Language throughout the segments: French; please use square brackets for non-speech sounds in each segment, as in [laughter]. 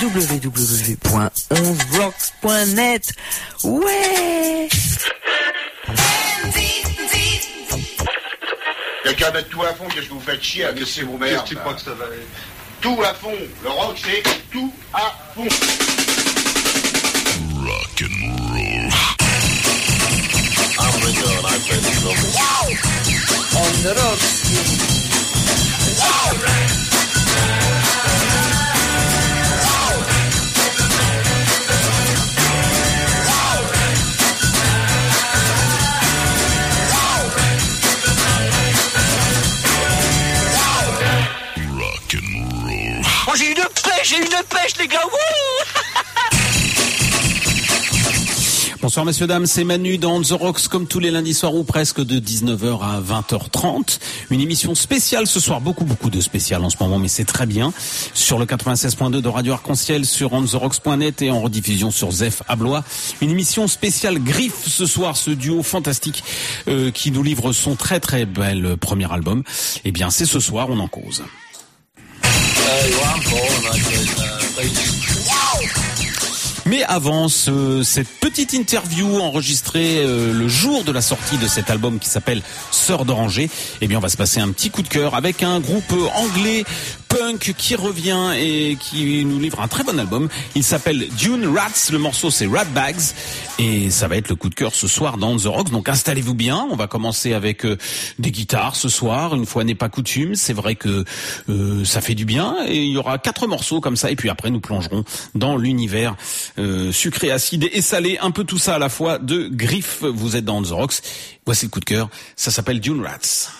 www.11rocks.net. Ouais qu'à mettre tout à fond, qu'est-ce que vous faites chier à laisser vos mères Qu'est-ce que tu crois que ça va aller Tout à fond Le rock, c'est tout à fond Rock and roll. On the Rocks. Rock j'ai une pêche, les gars. [laughs] Bonsoir messieurs dames, c'est Manu dans The Rocks comme tous les lundis soirs ou presque de 19h à 20h30. Une émission spéciale ce soir, beaucoup beaucoup de spéciales en ce moment mais c'est très bien. Sur le 96.2 de Radio Arc-en-Ciel, sur ontherocks.net et en rediffusion sur Zef à. Une émission spéciale Griffe ce soir, ce duo fantastique euh, qui nous livre son très très bel premier album. Eh bien c'est ce soir, on en cause. uh, Ron Paul and I said, uh, you." Mais avant ce- cette petite interview enregistrée euh, le jour de la sortie de cet album qui s'appelle Sœur d'Oranger, eh bien on va se passer un petit coup de cœur avec un groupe anglais punk qui revient et qui nous livre un très bon album. Il s'appelle Dune Rats, le morceau c'est Rat Bags et ça va être le coup de cœur ce soir dans The Rocks. Donc installez-vous bien, on va commencer avec euh, des guitares ce soir, une fois n'est pas coutume. C'est vrai que euh, ça fait du bien et il y aura quatre morceaux comme ça et puis après nous plongerons dans l'univers euh, sucré, acide et salé, un peu tout ça à la fois de Griff. Vous êtes dans The Rocks. Voici le coup de cœur. Ça s'appelle Dune Rats.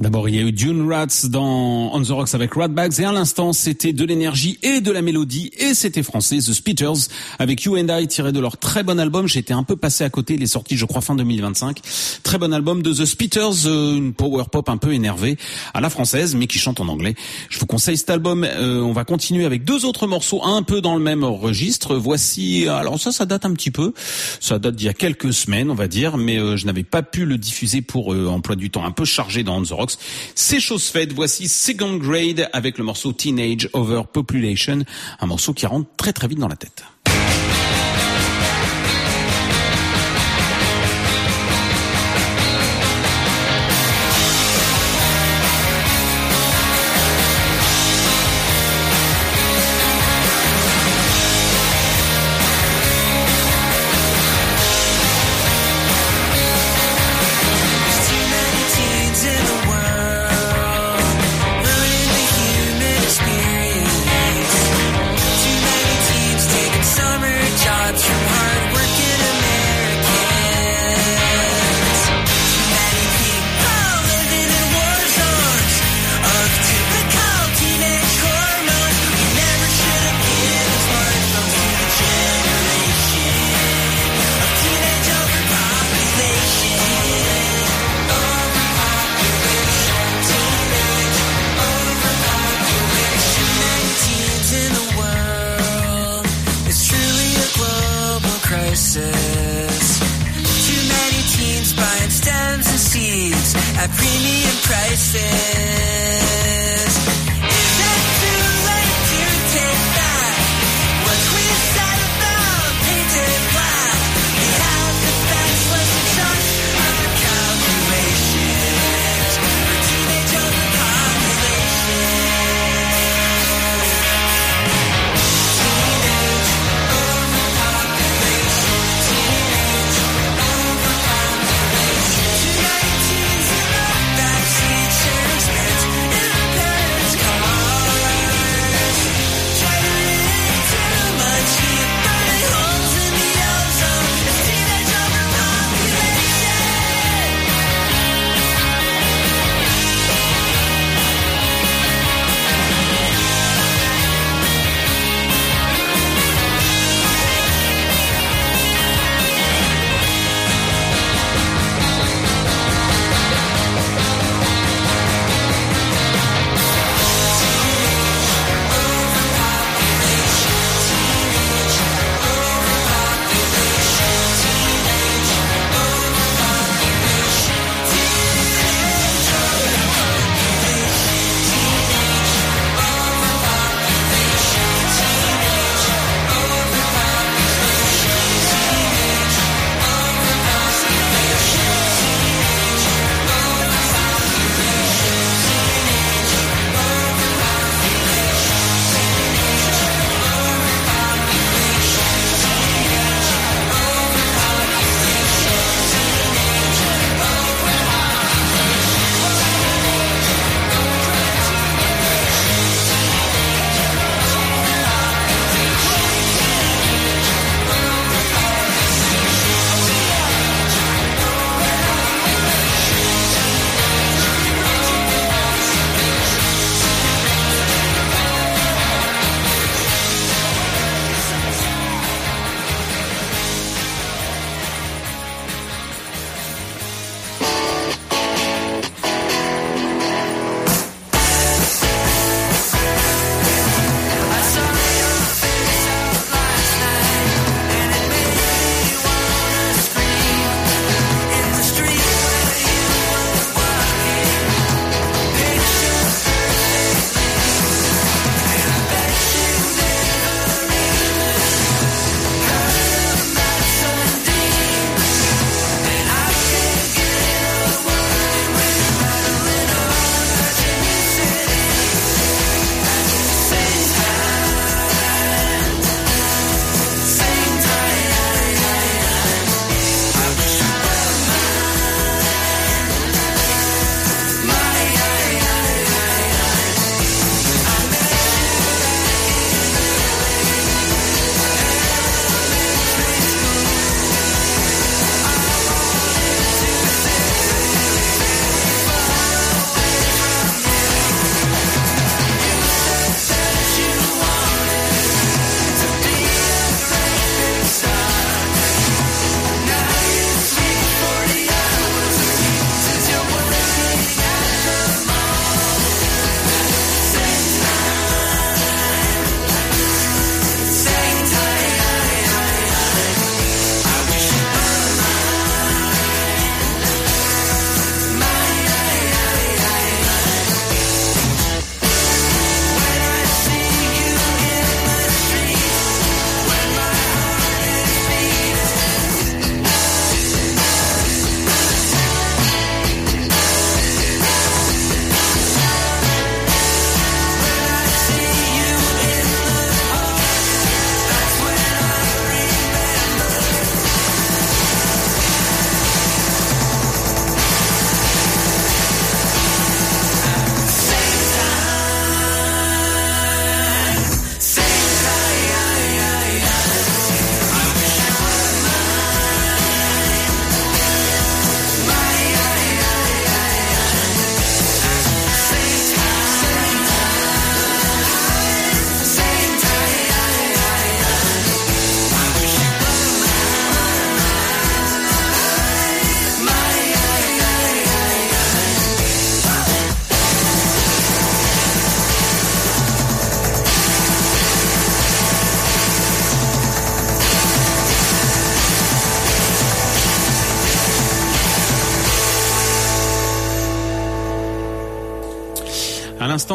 D'abord, il y a eu Dune Rats dans On the Rocks avec Ratbags et à l'instant, c'était de l'énergie et de la mélodie et c'était français, The Speeters avec You and I tiré de leur très bon album. J'étais un peu passé à côté, il est sorti je crois fin 2025. Très bon album de The Speeters, euh, une power pop un peu énervée à la française mais qui chante en anglais. Je vous conseille cet album. Euh, on va continuer avec deux autres morceaux un peu dans le même registre. Voici, alors ça, ça date un petit peu. Ça date d'il y a quelques semaines, on va dire, mais euh, je n'avais pas pu le diffuser pour emploi du temps un peu chargé dans On the Rocks. C'est chose faite. Voici Second Grade avec le morceau Teenage Overpopulation, un morceau qui rentre très très vite dans la tête.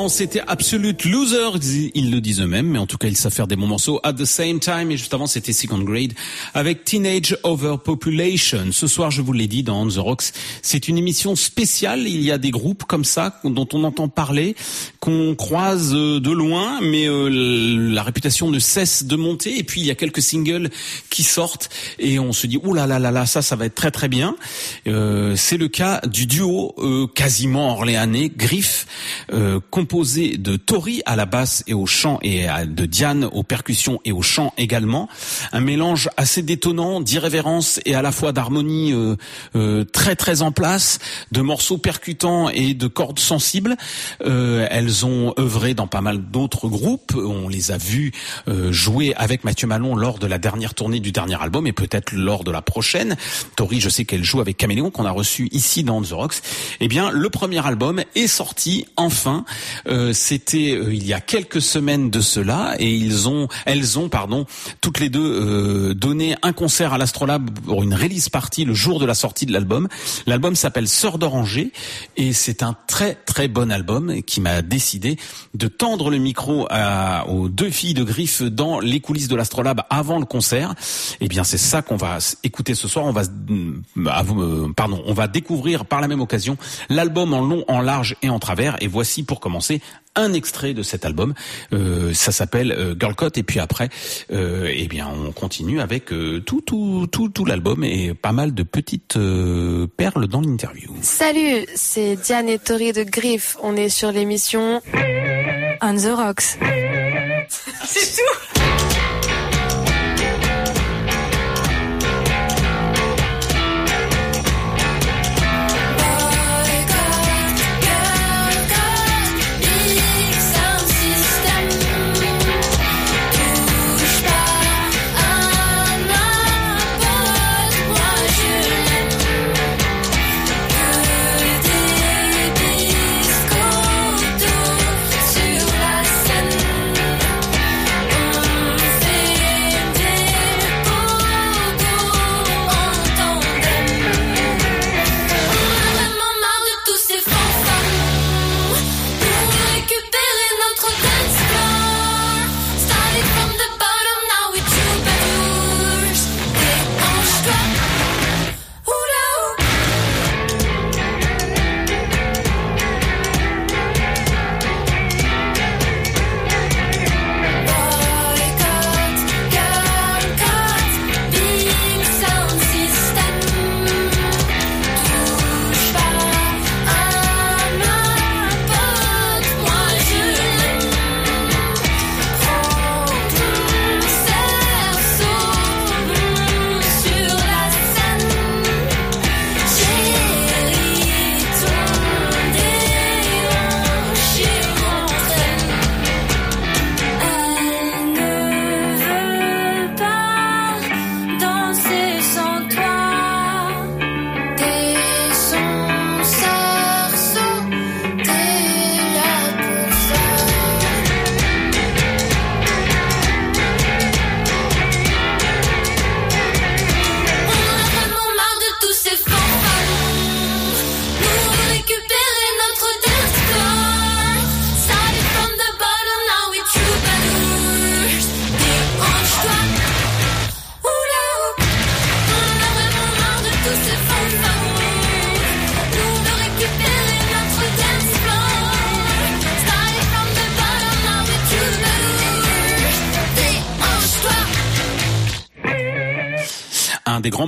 C'était Absolute Loser, ils le disent eux-mêmes, mais en tout cas, ils savent faire des bons morceaux at the same time. Et juste avant, c'était Second Grade avec Teenage Overpopulation. Ce soir, je vous l'ai dit dans The Rocks, c'est une émission spéciale. Il y a des groupes comme ça dont on entend parler, qu'on croise euh, de loin, mais euh, la réputation ne cesse de monter. Et puis, il y a quelques singles qui sortent et on se dit, ouh là là là ça, ça va être très très bien. Euh, c'est le cas du duo quasiment orléanais, Griff, euh, composé de Tori à la basse et au chant et de Diane aux percussions et au chant également. Un mélange assez détonnant d'irrévérence et à la fois d'harmonie euh, euh, très très en place, de morceaux percutants et de cordes sensibles. Euh, elles ont œuvré dans pas mal d'autres groupes. On les a vus jouer avec Mathieu Malon lors de la dernière tournée du dernier album et peut-être lors de la prochaine. Tori, je sais qu'elle joue avec Caméléon qu'on a reçu ici dans The Rocks. Eh bien, le premier album est sorti enfin. Euh, C'était euh, il y a quelques semaines de cela et elles ont, pardon, toutes les deux euh, donné un concert à l'Astrolabe pour une release party le jour de la sortie de l'album. L'album s'appelle Sœur d'Oranger et c'est un très très bon album qui m'a décidé de tendre le micro aux deux filles de Griffe dans les coulisses de l'Astrolabe avant le concert. Eh bien, c'est ça qu'on va écouter ce soir. On va, euh, pardon, on va découvrir par la même occasion l'album en long, en large et en travers. Et voici pour commencer un extrait de cet album. Euh, ça s'appelle euh, Girl Cut et puis après, euh, eh bien, on continue avec euh, tout, tout, tout, tout l'album et pas mal de petites euh, perles dans l'interview. Salut, c'est Diane et Tori de Griff. On est sur l'émission On the Rocks. [laughs] C'est tout.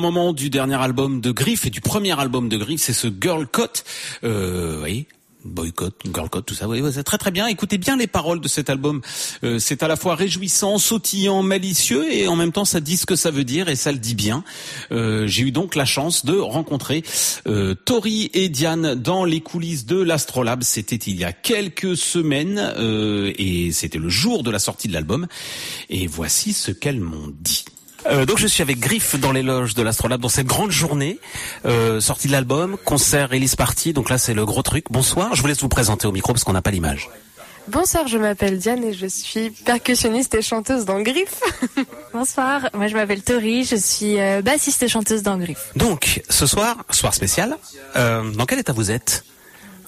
Du dernier album de Griff et du premier album de Griff, c'est ce Girl Cut. Euh, oui, boycott, girl cut, tout ça. Oui, c'est très très bien. Écoutez bien les paroles de cet album. Euh, c'est à la fois réjouissant, sautillant, malicieux et en même temps ça dit ce que ça veut dire et ça le dit bien. Euh, J'ai eu donc la chance de rencontrer euh, Tori et Diane dans les coulisses de l'Astrolabe. C'était il y a quelques semaines euh, et c'était le jour de la sortie de l'album. Et voici ce qu'elles m'ont dit. Euh, donc je suis avec Griff dans les loges de l'Astrolabe dans cette grande journée, euh, sortie de l'album, concert, release party. Donc là c'est le gros truc. Bonsoir, je vous laisse vous présenter au micro parce qu'on n'a pas l'image. Bonsoir, je m'appelle Diane et je suis percussionniste et chanteuse dans Griff. [laughs] Bonsoir, moi je m'appelle Tori, je suis euh, bassiste et chanteuse dans Griff. Donc ce soir, soir spécial, euh, dans quel état vous êtes?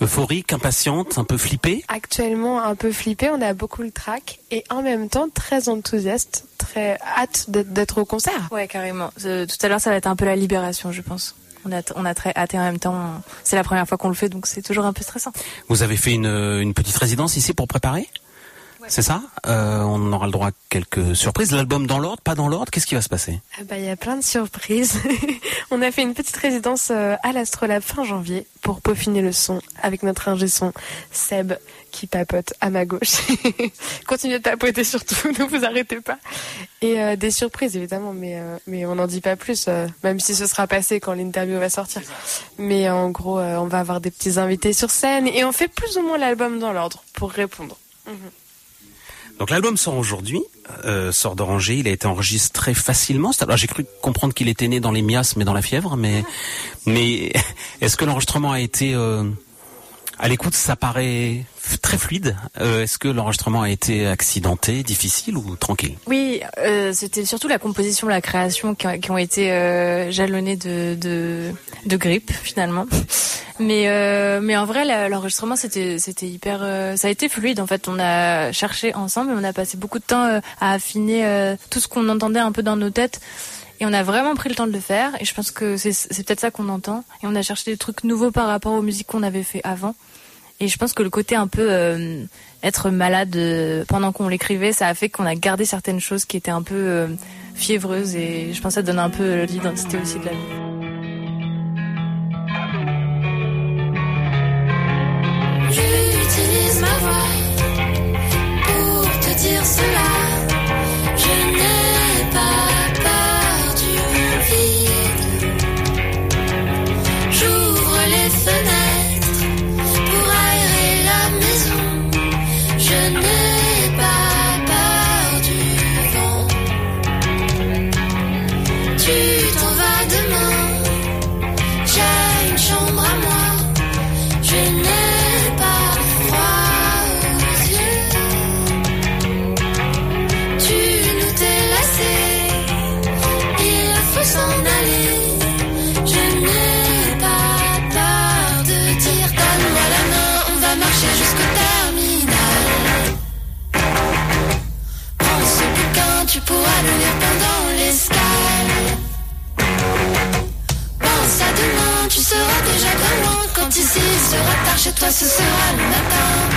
Euphorique, impatiente, un peu flippée Actuellement un peu flippé, on a beaucoup le track et en même temps très enthousiaste, très hâte d'être au concert. Ouais, carrément. Euh, tout à l'heure, ça va être un peu la libération, je pense. On a, on a très hâte et en même temps, c'est la première fois qu'on le fait, donc c'est toujours un peu stressant. Vous avez fait une, une petite résidence ici pour préparer? C'est ça Euh, On aura le droit à quelques surprises. L'album dans l'ordre, pas dans l'ordre Qu'est-ce qui va se passer? Ah bah, il y a plein de surprises. [laughs] on a fait une petite résidence euh, à l'Astrolabe fin janvier pour peaufiner le son avec notre ingé son Seb qui papote à ma gauche. [laughs] Continuez de papoter surtout, [laughs] ne vous arrêtez pas. Et euh, des surprises évidemment, mais euh, mais on n'en dit pas plus, même si ce sera passé quand l'interview va sortir. Mais en gros, on va avoir des petits invités sur scène et on fait plus ou moins l'album dans l'ordre pour répondre. Donc l'album sort aujourd'hui, euh, sort d'Oranger, il a été enregistré facilement. Alors j'ai cru comprendre qu'il était né dans les miasmes et dans la fièvre, mais mais [laughs] est-ce que l'enregistrement a été euh, à l'écoute Ça paraît très fluide. Euh, est-ce que l'enregistrement a été accidenté, difficile ou tranquille? Oui, euh, c'était surtout la composition, la création qui, ont été euh, jalonnées de, de, grippe finalement. Mais en vrai, l'enregistrement c'était hyper, ça a été fluide en fait. On a cherché ensemble, on a passé beaucoup de temps à affiner tout ce qu'on entendait un peu dans nos têtes. Et on a vraiment pris le temps de le faire. Et je pense que c'est peut-être ça qu'on entend. Et on a cherché des trucs nouveaux par rapport aux musiques qu'on avait fait avant. Et je pense que le côté un peu euh, être malade euh, pendant qu'on l'écrivait, ça a fait qu'on a gardé certaines choses qui étaient un peu euh, fiévreuses et je pense que ça donne un peu l'identité aussi de l'album. J'utilise ma voix pour te dire cela. Tard chez toi, ce sera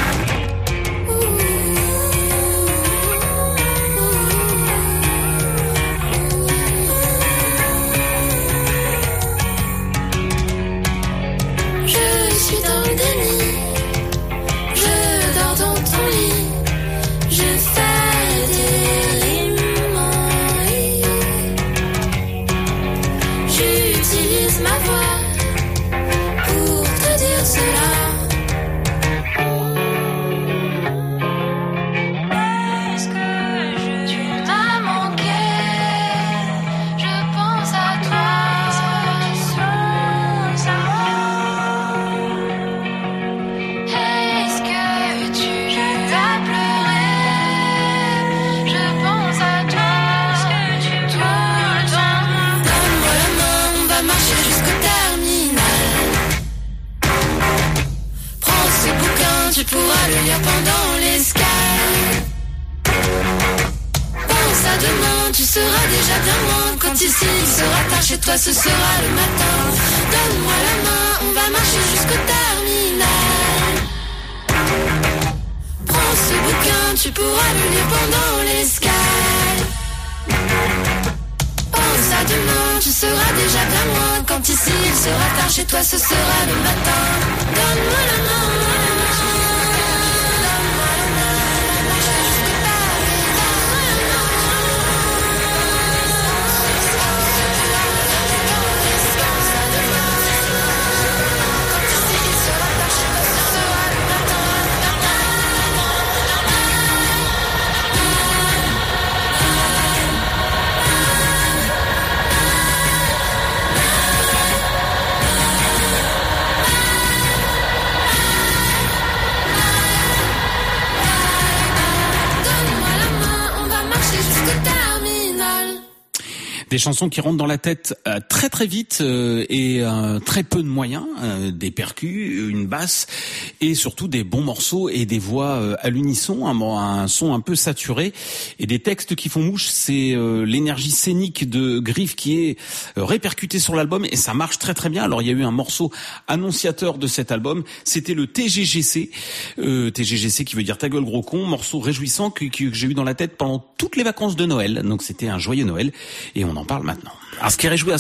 Des chansons qui rentrent dans la tête euh, très très vite euh, et euh, très peu de moyens, euh, des percus, une basse et surtout des bons morceaux et des voix euh, à l'unisson, un, un son un peu saturé et des textes qui font mouche. C'est euh, l'énergie scénique de Griff qui est répercutée sur l'album et ça marche très très bien. Alors il y a eu un morceau annonciateur de cet album, c'était le TGGC, TGGC qui veut dire ta gueule gros con, morceau réjouissant que, que j'ai eu dans la tête pendant toutes les vacances de Noël. Donc c'était un joyeux Noël et on en parle maintenant. Alors, ce qui réjouit à,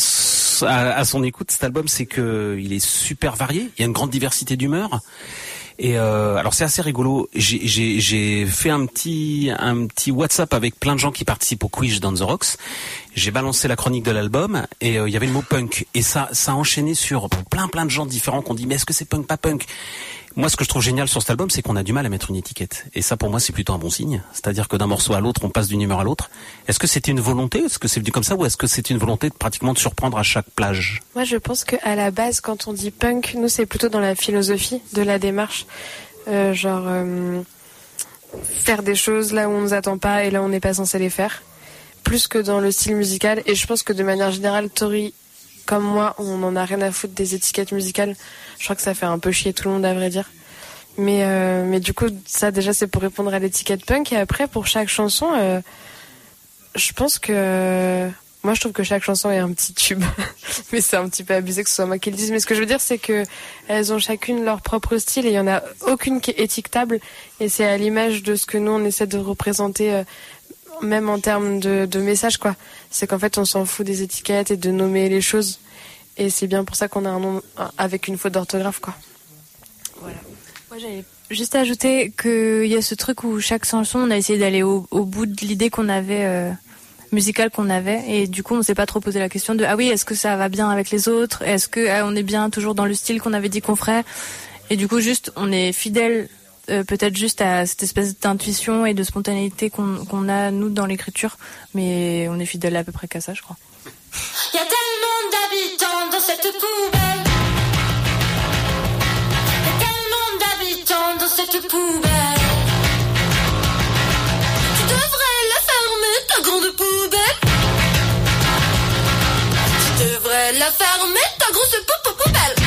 à- son écoute, cet album, c'est que il est super varié. Il y a une grande diversité d'humeur. Et euh, alors c'est assez rigolo. J'ai fait un petit un petit WhatsApp avec plein de gens qui participent au quiz dans the Rocks. J'ai balancé la chronique de l'album et euh, il y avait le mot punk et ça ça a enchaîné sur plein plein de gens différents qui ont dit mais est-ce que c'est punk pas punk? Moi, ce que je trouve génial sur cet album, c'est qu'on a du mal à mettre une étiquette. Et ça, pour moi, c'est plutôt un bon signe. C'est-à-dire que d'un morceau à l'autre, on passe d'une humeur à l'autre. Est-ce que c'était une volonté? Est-ce que c'est venu comme ça? Ou est-ce que c'est une volonté de pratiquement de surprendre à chaque plage? Moi, je pense qu'à la base, quand on dit punk, nous, c'est plutôt dans la philosophie de la démarche. Euh, genre, euh, faire des choses là où on nous attend pas et là où on n'est pas censé les faire. Plus que dans le style musical. Et je pense que de manière générale, Tori, comme moi, on en a rien à foutre des étiquettes musicales. Je crois que ça fait un peu chier tout le monde, à vrai dire. Mais, euh, mais du coup, ça déjà, c'est pour répondre à l'étiquette punk. Et après, pour chaque chanson, euh, je pense que. Moi, je trouve que chaque chanson est un petit tube. [laughs] mais c'est un petit peu abusé que ce soit moi qui le dise. Mais ce que je veux dire, c'est que elles ont chacune leur propre style et il y en a aucune qui est étiquetable. Et c'est à l'image de ce que nous, on essaie de représenter, euh, même en termes de, de message, quoi. C'est qu'en fait, on s'en fout des étiquettes et de nommer les choses. Et c'est bien pour ça qu'on a un nom avec une faute d'orthographe, quoi. Moi, j'avais juste ajouté qu'il y a ce truc où chaque chanson, on a essayé d'aller au, bout de l'idée qu'on avait, euh, musicale qu'on avait. Et du coup, on s'est pas trop posé la question de, ah oui, est-ce que ça va bien avec les autres? Est-ce que ah, on est bien toujours dans le style qu'on avait dit qu'on ferait? Et du coup, juste, on est fidèle, euh, peut-être juste à cette espèce d'intuition et de spontanéité qu'on a, nous, dans l'écriture. Mais on est fidèle à peu près qu'à ça, je crois. Y a tellement d'habitants dans cette poubelle. Y a tellement d'habitants dans cette poubelle. Tu devrais la fermer, ta grande poubelle. Tu devrais la fermer, ta grosse pou- pou- poubelle.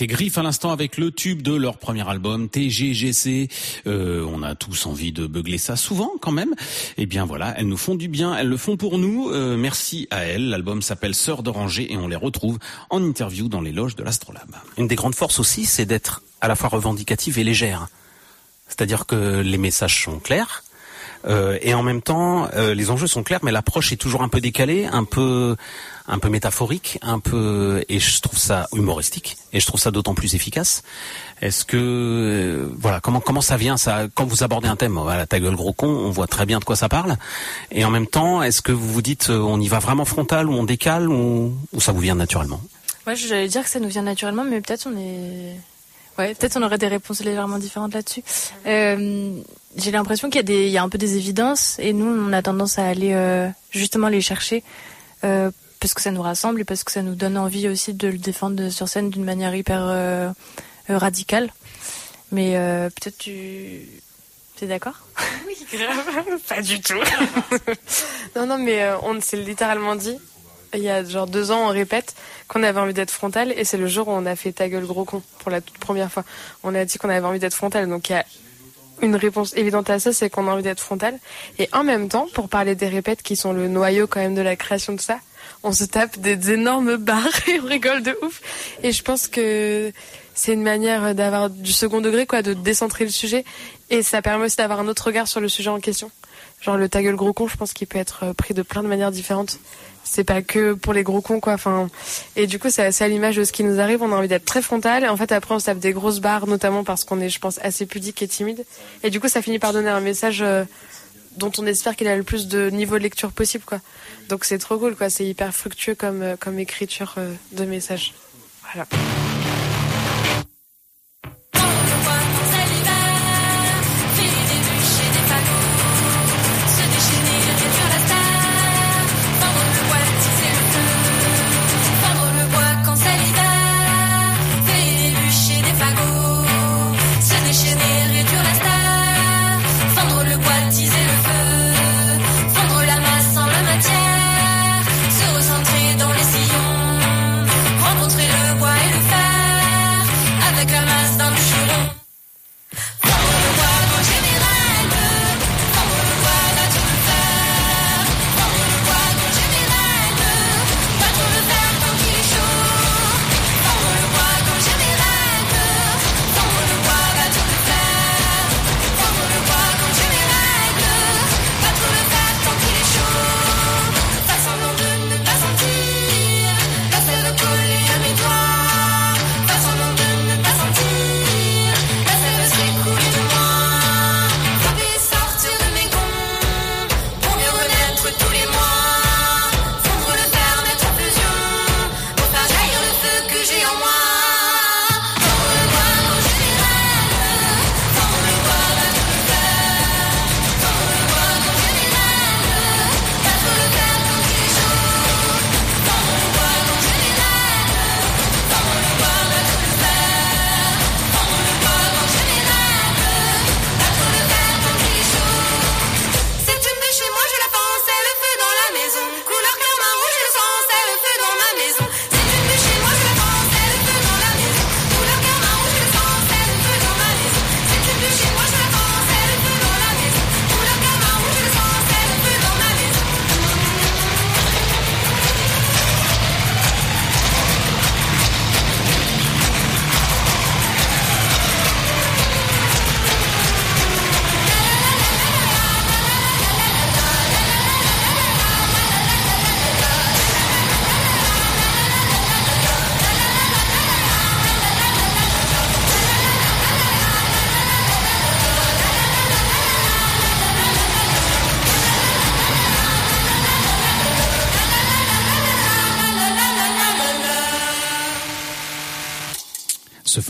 C'était Griff à l'instant avec le tube de leur premier album TGGC. Euh, on a tous envie de beugler ça souvent quand même. Eh bien voilà, elles nous font du bien, elles le font pour nous. Euh, merci à elles. L'album s'appelle Sœurs d'Oranger et on les retrouve en interview dans les loges de l'Astrolabe. Une des grandes forces aussi, c'est d'être à la fois revendicative et légère. C'est-à-dire que les messages sont clairs, Euh, et en même temps, euh, les enjeux sont clairs, mais l'approche est toujours un peu décalée, un peu, un peu métaphorique, un peu, et je trouve ça humoristique, et je trouve ça d'autant plus efficace. Est-ce que, euh, voilà, comment ça vient ça Quand vous abordez un thème, voilà, ta gueule gros con, on voit très bien de quoi ça parle. Et en même temps, est-ce que vous vous dites, euh, on y va vraiment frontal ou on décale ou, ça vous vient naturellement? Moi, j'allais dire que ça nous vient naturellement, mais peut-être on est. Ouais, peut-être on aurait des réponses légèrement différentes là-dessus. Euh, J'ai l'impression qu'il y a un peu des évidences, et nous, on a tendance à aller justement les chercher parce que ça nous rassemble et parce que ça nous donne envie aussi de le défendre sur scène d'une manière hyper euh, radicale. Mais euh, peut-être tu, t'es d'accord? [laughs] Oui, grave. Pas du tout. [laughs] non, non, mais euh, on s'est littéralement dit, il y a genre deux ans, on répète qu'on avait envie d'être frontal, et c'est le jour où on a fait ta gueule gros con pour la toute première fois. On a dit qu'on avait envie d'être frontal, donc il y a une réponse évidente à ça, c'est qu'on a envie d'être frontal. Et en même temps, pour parler des répètes qui sont le noyau quand même de la création de ça, on se tape des énormes barres [laughs] et on rigole de ouf. Et je pense que c'est une manière d'avoir du second degré, quoi, de décentrer le sujet. Et ça permet aussi d'avoir un autre regard sur le sujet en question. Genre le ta gueule gros con, je pense qu'il peut être euh, pris de plein de manières différentes. C'est pas que pour les gros cons, quoi. Enfin, et du coup, c'est assez à l'image de ce qui nous arrive. On a envie d'être très frontal. Et en fait, après, on se tape des grosses barres, notamment parce qu'on est, je pense, assez pudique et timide. Et du coup, ça finit par donner un message euh, dont on espère qu'il a le plus de niveau de lecture possible, quoi. Donc c'est trop cool, quoi. C'est hyper fructueux comme, euh, comme écriture euh, de message. Voilà.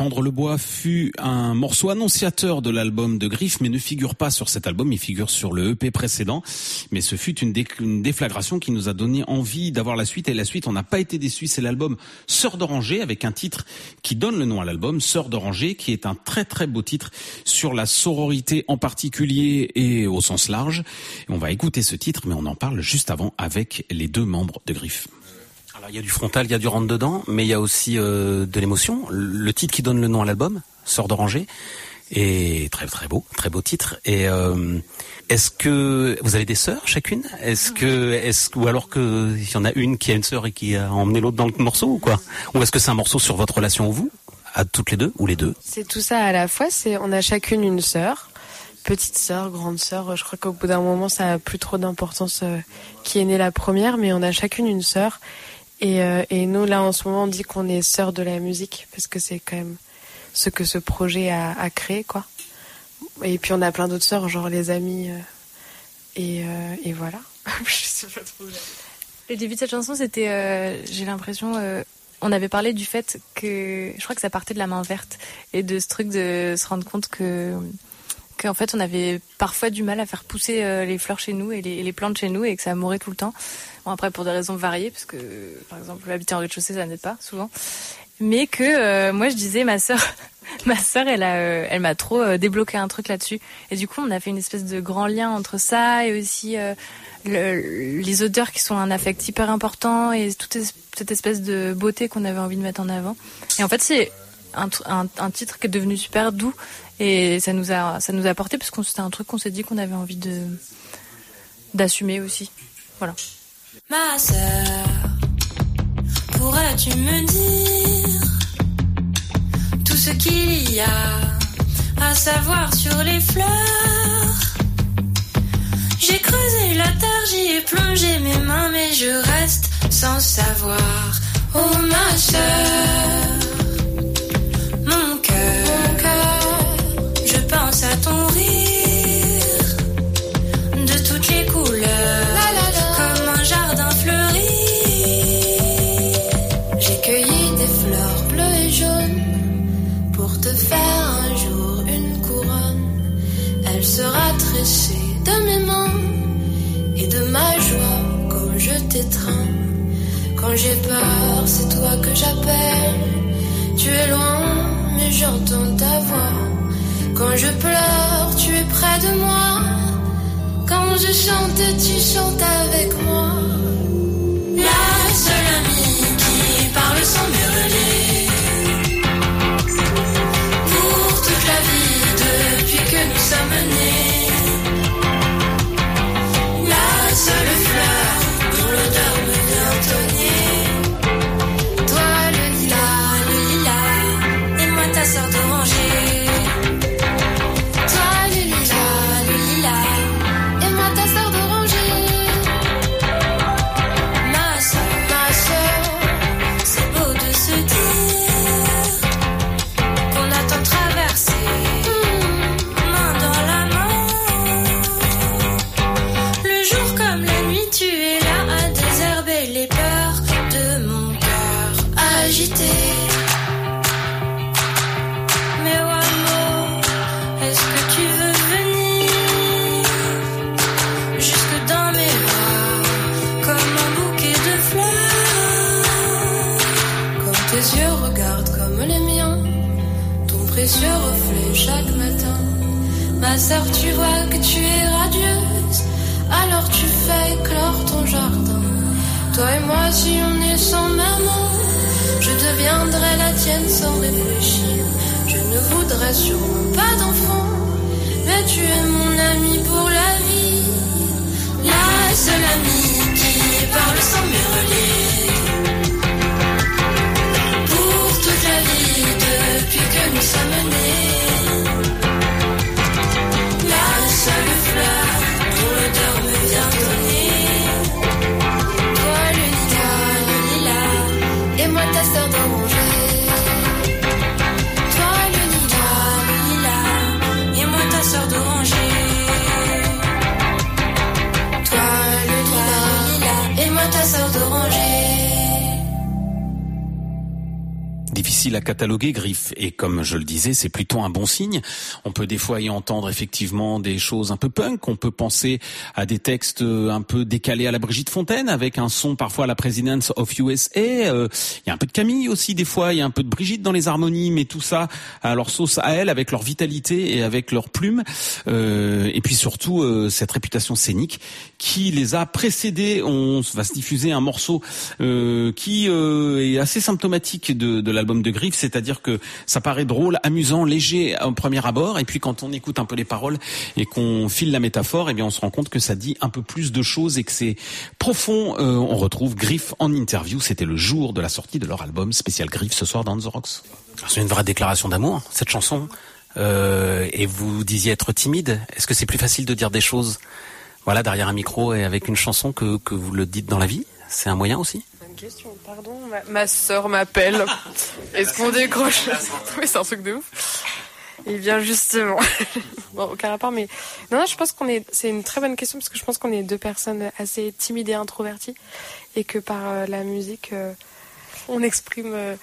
Fendre le bois fut un morceau annonciateur de l'album de Griff, mais ne figure pas sur cet album, il figure sur le EP précédent. Mais ce fut une, dé- une déflagration qui nous a donné envie d'avoir la suite, et la suite, on n'a pas été déçus. C'est l'album Sœur d'Oranger, avec un titre qui donne le nom à l'album, Sœur d'Oranger, qui est un très très beau titre sur la sororité en particulier et au sens large. On va écouter ce titre, mais on en parle juste avant avec les deux membres de Griff. Il y a du frontal, il y a du rentre dedans, mais il y a aussi euh, de l'émotion. Le titre qui donne le nom à l'album, Sœur d'Oranger, est très très beau, très beau titre. Et euh, est-ce que vous avez des sœurs chacune? Est-ce que est-ce ou alors que il y en a une qui a une sœur et qui a emmené l'autre dans le morceau ou quoi? Ou est-ce que c'est un morceau sur votre relation vous, à toutes les deux ou les deux? C'est tout ça à la fois. C'est on a chacune une sœur petite sœur, grande sœur. Je crois qu'au bout d'un moment, ça a plus trop d'importance euh, qui est née la première, mais on a chacune une sœur. Et, euh, et nous, là, en ce moment, on dit qu'on est sœur de la musique, parce que c'est quand même ce que ce projet a, créé, quoi. Et puis on a plein d'autres sœurs, genre les amis. euh, et, euh, et voilà. [laughs] Je sais pas trop. Le début de cette chanson, c'était, j'ai l'impression, on avait parlé du fait que, je crois que ça partait de la main verte et de ce truc de se rendre compte que, qu'en fait, on avait parfois du mal à faire pousser les fleurs chez nous et les, les plantes chez nous et que ça mourait tout le temps. Bon, après, pour des raisons variées, parce que, par exemple, habiter en rez-de-chaussée, ça n'aide pas souvent. Mais que euh, moi, je disais, ma sœur, [laughs] ma sœur, elle a, euh, elle m'a trop euh, débloqué un truc là-dessus. Et du coup, on a fait une espèce de grand lien entre ça et aussi le- les odeurs qui sont un affect hyper important et toute cette espèce de beauté qu'on avait envie de mettre en avant. Et en fait, c'est un titre qui est devenu super doux et ça nous a, ça nous a apporté parce que c'était un truc qu'on s'est dit qu'on avait envie de d'assumer aussi. Voilà. Ma sœur, pourras-tu me dire tout ce qu'il y a à savoir sur les fleurs? J'ai creusé la terre, j'y ai plongé mes mains, mais je reste sans savoir. Oh ma sœur, Quand j'ai peur, c'est toi que j'appelle. Tu es loin, mais j'entends ta voix. Quand je pleure, tu es près de moi. Quand je chante, tu chantes avec moi. La seule amie qui parle sans murmurer. Pour toute la vie depuis que nous sommes nés. Sans réfléchir. Je ne voudrais sûrement pas d'enfant, mais tu es mon ami Difficile à cataloguer, Griff. Et comme je le disais, c'est plutôt un bon signe. On peut des fois y entendre effectivement des choses un peu punk. On peut penser à des textes euh, un peu décalés à la Brigitte Fontaine, avec un son parfois à la Presidence of USA. Euh, Il y a un peu de Camille aussi des fois. Il y a un peu de Brigitte dans les harmonies, mais tout ça à leur sauce à elle, avec leur vitalité et avec leur plume. Euh, et puis surtout euh, cette réputation scénique qui les a précédés. On va se diffuser un morceau euh, qui euh, est assez symptomatique de l'album de Griff, c'est-à-dire que ça paraît drôle, amusant, léger au premier abord, et puis quand on écoute un peu les paroles et qu'on file la métaphore, eh bien on se rend compte que ça dit un peu plus de choses et que c'est profond. Euh, on retrouve Griff en interview. C'était le jour de la sortie de leur album spécial Griff ce soir dans The Rocks. C'est une vraie déclaration d'amour, cette chanson. euh, et vous disiez être timide. Est-ce que c'est plus facile de dire des choses, voilà, derrière un micro et avec une chanson que que vous le dites dans la vie? C'est un moyen aussi? Question, pardon. Ma, ma soeur m'appelle. [laughs] Est-ce qu'on décroche Mais [laughs] c'est un truc de ouf. Il vient justement. [laughs] bon, aucun rapport, mais non, non, je pense qu'on est. C'est une très bonne question parce que je pense qu'on est deux personnes assez timides et introverties et que par euh, la musique, euh, on exprime euh,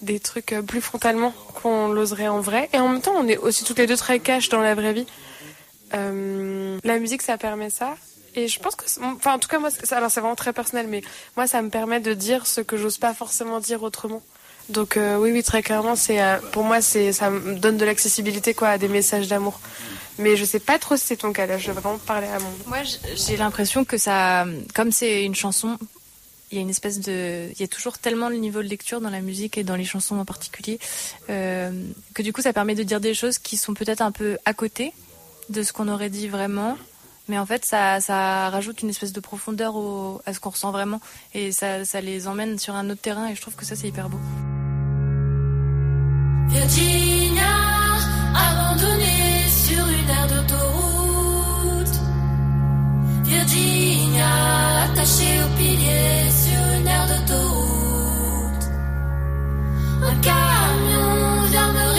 des trucs plus frontalement qu'on l'oserait en vrai. Et en même temps, on est aussi toutes les deux très cash dans la vraie vie. La musique, ça permet ça. Et je pense que, enfin, en tout cas, moi, alors c'est vraiment très personnel, mais moi, ça me permet de dire ce que j'ose pas forcément dire autrement. Donc euh, oui, oui, très clairement, c'est euh, pour moi, c'est ça me donne de l'accessibilité quoi à des messages d'amour. Mais je sais pas trop si c'est ton cas là. Je vais vraiment parler à mon. Moi, j'ai l'impression que ça, comme c'est une chanson, il y a une espèce de, il y a toujours tellement de niveau de lecture dans la musique et dans les chansons en particulier, euh, que du coup, ça permet de dire des choses qui sont peut-être un peu à côté de ce qu'on aurait dit vraiment. Mais en fait, ça, ça rajoute une espèce de profondeur au- à ce qu'on ressent vraiment. Et ça, ça les emmène sur un autre terrain. Et je trouve que ça, c'est hyper beau. Virginia, abandonnée sur une aire d'autoroute. Virginia, attachée au pilier sur une aire d'autoroute. Un camion vient me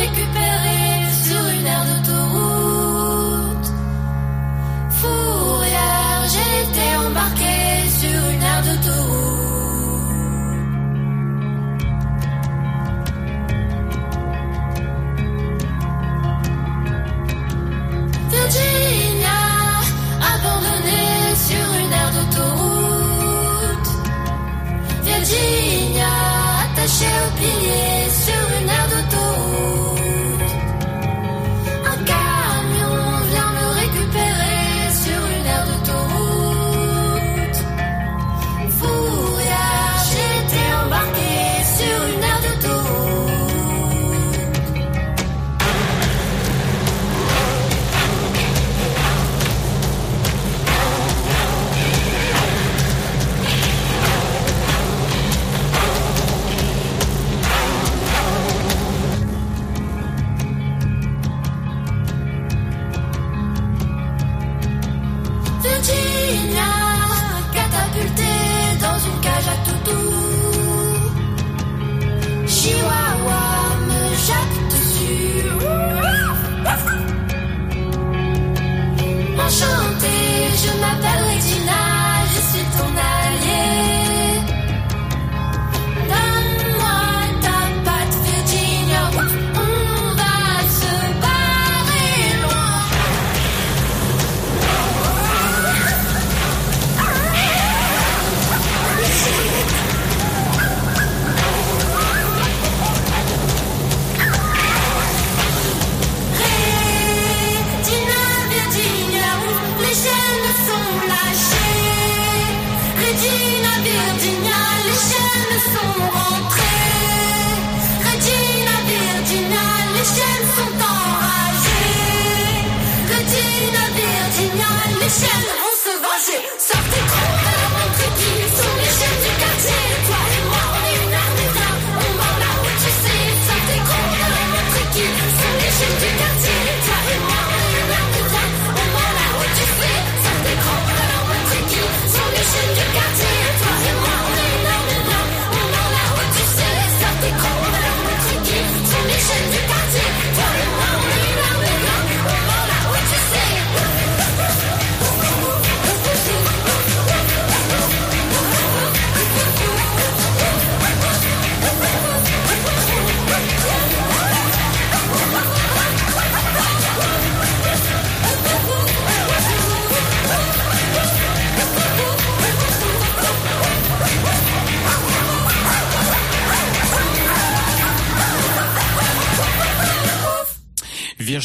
Virginia,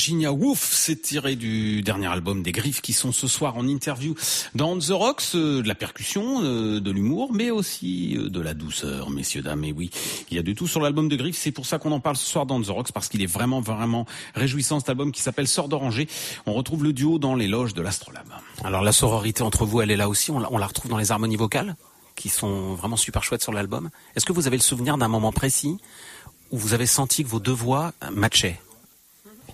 Virginia Woolf, c'est tiré du dernier album des Griffes qui sont ce soir en interview dans The Rocks, euh, de la percussion, euh, de l'humour, mais aussi euh, de la douceur, messieurs, dames. Et oui, il y a de tout sur l'album de Griffes. C'est pour ça qu'on en parle ce soir dans The Rocks, parce qu'il est vraiment, vraiment réjouissant cet album qui s'appelle Sort d'Oranger. On retrouve le duo dans les loges de l'Astrolabe. Alors la sororité entre vous, elle est là aussi. On la, on la retrouve dans les harmonies vocales, qui sont vraiment super chouettes sur l'album. Est-ce que vous avez le souvenir d'un moment précis où vous avez senti que vos deux voix matchaient?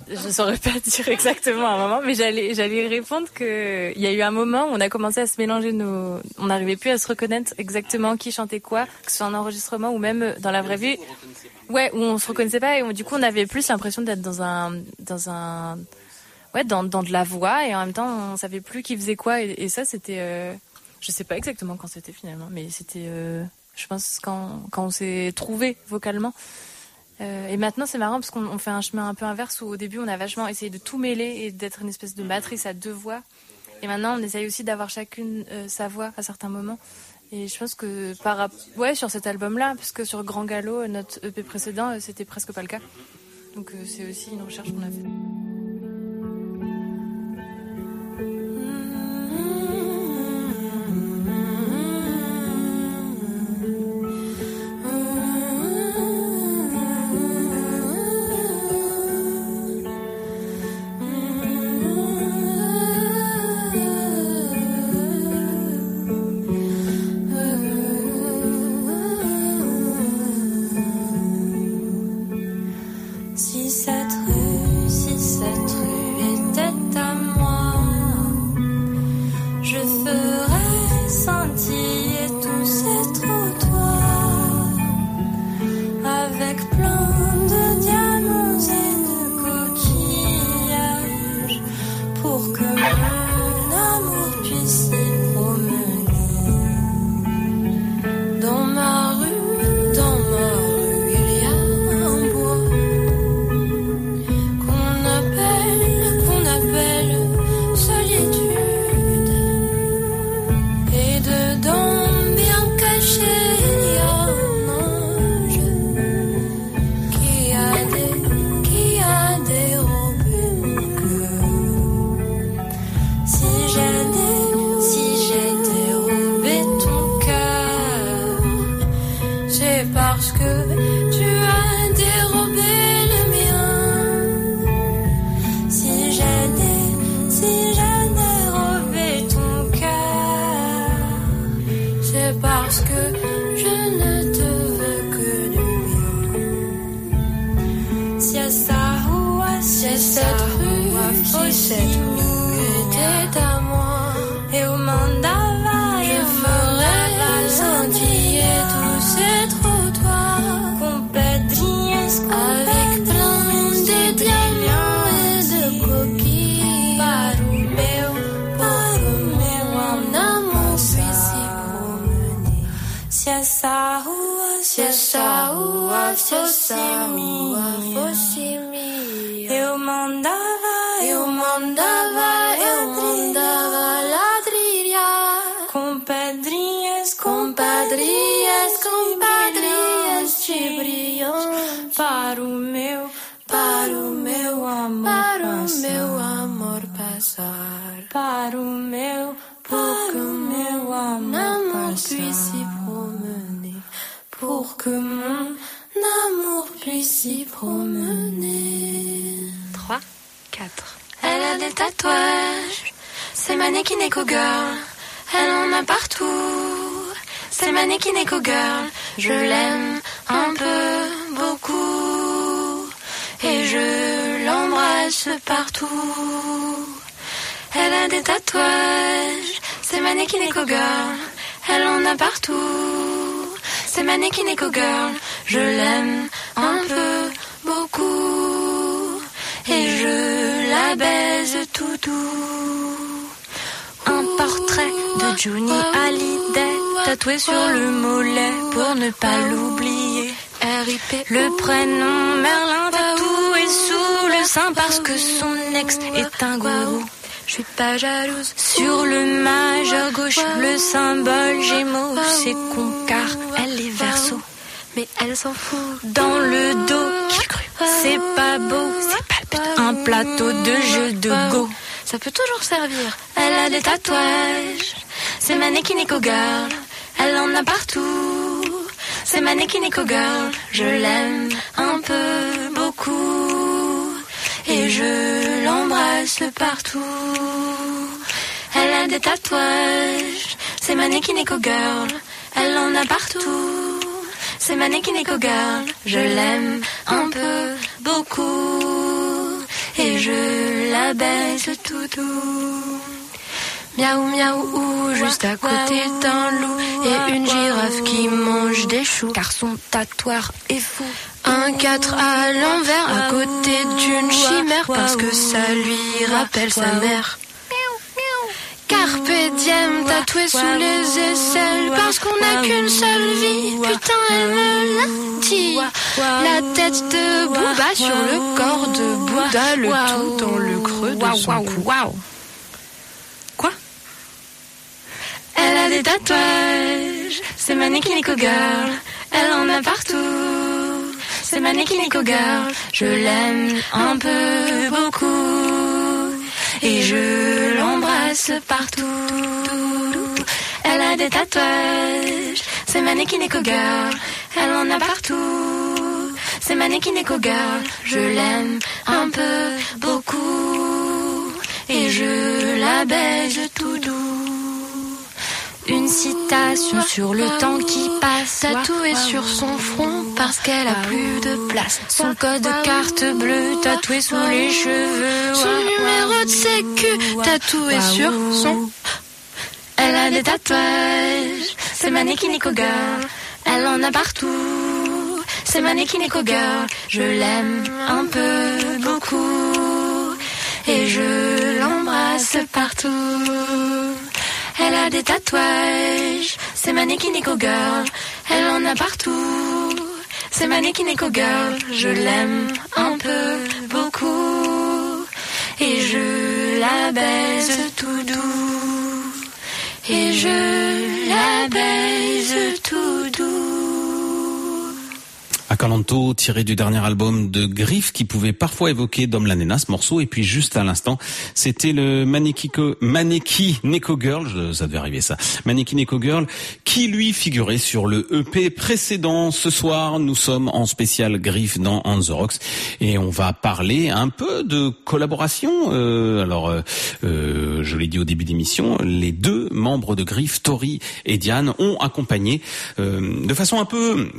Je saurais pas [laughs] dire exactement un moment, mais j'allais j'allais répondre que il y a eu un moment où on a commencé à se mélanger nos, on n'arrivait plus à se reconnaître exactement qui chantait quoi, que ce soit en enregistrement ou même dans la vraie vie. Ouais, où on se reconnaissait pas et où, du coup on avait plus l'impression d'être dans un dans un ouais dans dans de la voix et en même temps on savait plus qui faisait quoi et, et ça c'était euh, je sais pas exactement quand c'était finalement, mais c'était euh, je pense quand quand on s'est trouvé vocalement. Euh, et maintenant, c'est marrant parce qu'on on fait un chemin un peu inverse où au début, on a vachement essayé de tout mêler et d'être une espèce de matrice à deux voix. Et maintenant, on essaye aussi d'avoir chacune euh, sa voix à certains moments. Et je pense que par ouais, sur cet album-là, parce que sur Grand Galop, notre EP précédent, euh, c'était presque pas le cas. Donc euh, c'est aussi une recherche qu'on a faite. Eco Girl. Elle en a partout, c'est mannequin Eco Girl. Je l'aime un peu, beaucoup, et je l'embrasse partout. Elle a des tatouages, c'est mannequin Eco Girl. Elle en a partout, c'est mannequin Eco Girl. Je l'aime un peu, beaucoup, et je la baise tout doux. Un portrait de Johnny Hallyday tatoué sur le mollet pour ne pas l'oublier. RIP. Le prénom Merlin tatoué sous le sein parce que son ex est un gourou. Je suis pas jalouse. Sur le majeur gauche, le symbole Gémeaux, c'est con car elle est verso. Mais elle s'en fout. Dans le dos, c'est pas beau. C'est pas. Un plateau de jeu de go. Ça peut toujours servir. Elle a des tatouages. C'est mannequin Eco Girl. Elle en a partout. C'est mannequin Eco Girl. Je l'aime un peu, beaucoup. Et je l'embrasse partout. Elle a des tatouages. C'est mannequin Eco Girl. Elle en a partout. C'est mannequin Eco Girl. Je l'aime un peu, beaucoup. Et je la baise tout doux. Miaou miaou ou juste à côté d'un loup et une girafe qui mange des choux car son tatouage est fou. Un 4 à l'envers à côté d'une chimère parce que ça lui rappelle sa mère. Carpe diem tatoué sous les aisselles parce qu'on n'a qu'une seule vie. Putain, elle me l'a dit. La tête de Booba sur le corps de Bouddha, le tout dans le creux de son cou. Quoi? Elle a des tatouages, c'est ma Nico Girl. Elle en a partout, c'est ma Nico Girl. Je l'aime un peu beaucoup et je l'embrasse partout. Elle a des tatouages, c'est ma Nico Girl. Elle en a partout, c'est ma Nico Girl. Je l'aime un peu beaucoup et je la baise tout doux. Une citation sur le temps qui passe, tatouée sur son front parce qu'elle a plus de place. Son code carte bleue tatoué sous les cheveux. Son numéro de sécu tatoué sur son. Elle a des tatouages, c'est ma Nico Girl. Elle en a partout, c'est ma Nico Girl. Je l'aime un peu beaucoup et je l'embrasse partout. Elle a des tatouages, c'est ma Nico Girl. Elle en a partout, c'est ma Nico Girl. Je l'aime un peu beaucoup et je la baise tout doux. Et je la baise tout. Acalanto, tiré du dernier album de Griff, qui pouvait parfois évoquer Dom Lanena, ce morceau. Et puis juste à l'instant, c'était le Maneki, Maneki Neko Girl, ça devait arriver ça, Maneki Neko Girl, qui lui figurait sur le EP précédent. Ce soir, nous sommes en spécial Griff dans On et on va parler un peu de collaboration. Euh, alors, euh, euh, je l'ai dit au début d'émission, les deux membres de Griff, Tori et Diane, ont accompagné de façon un peu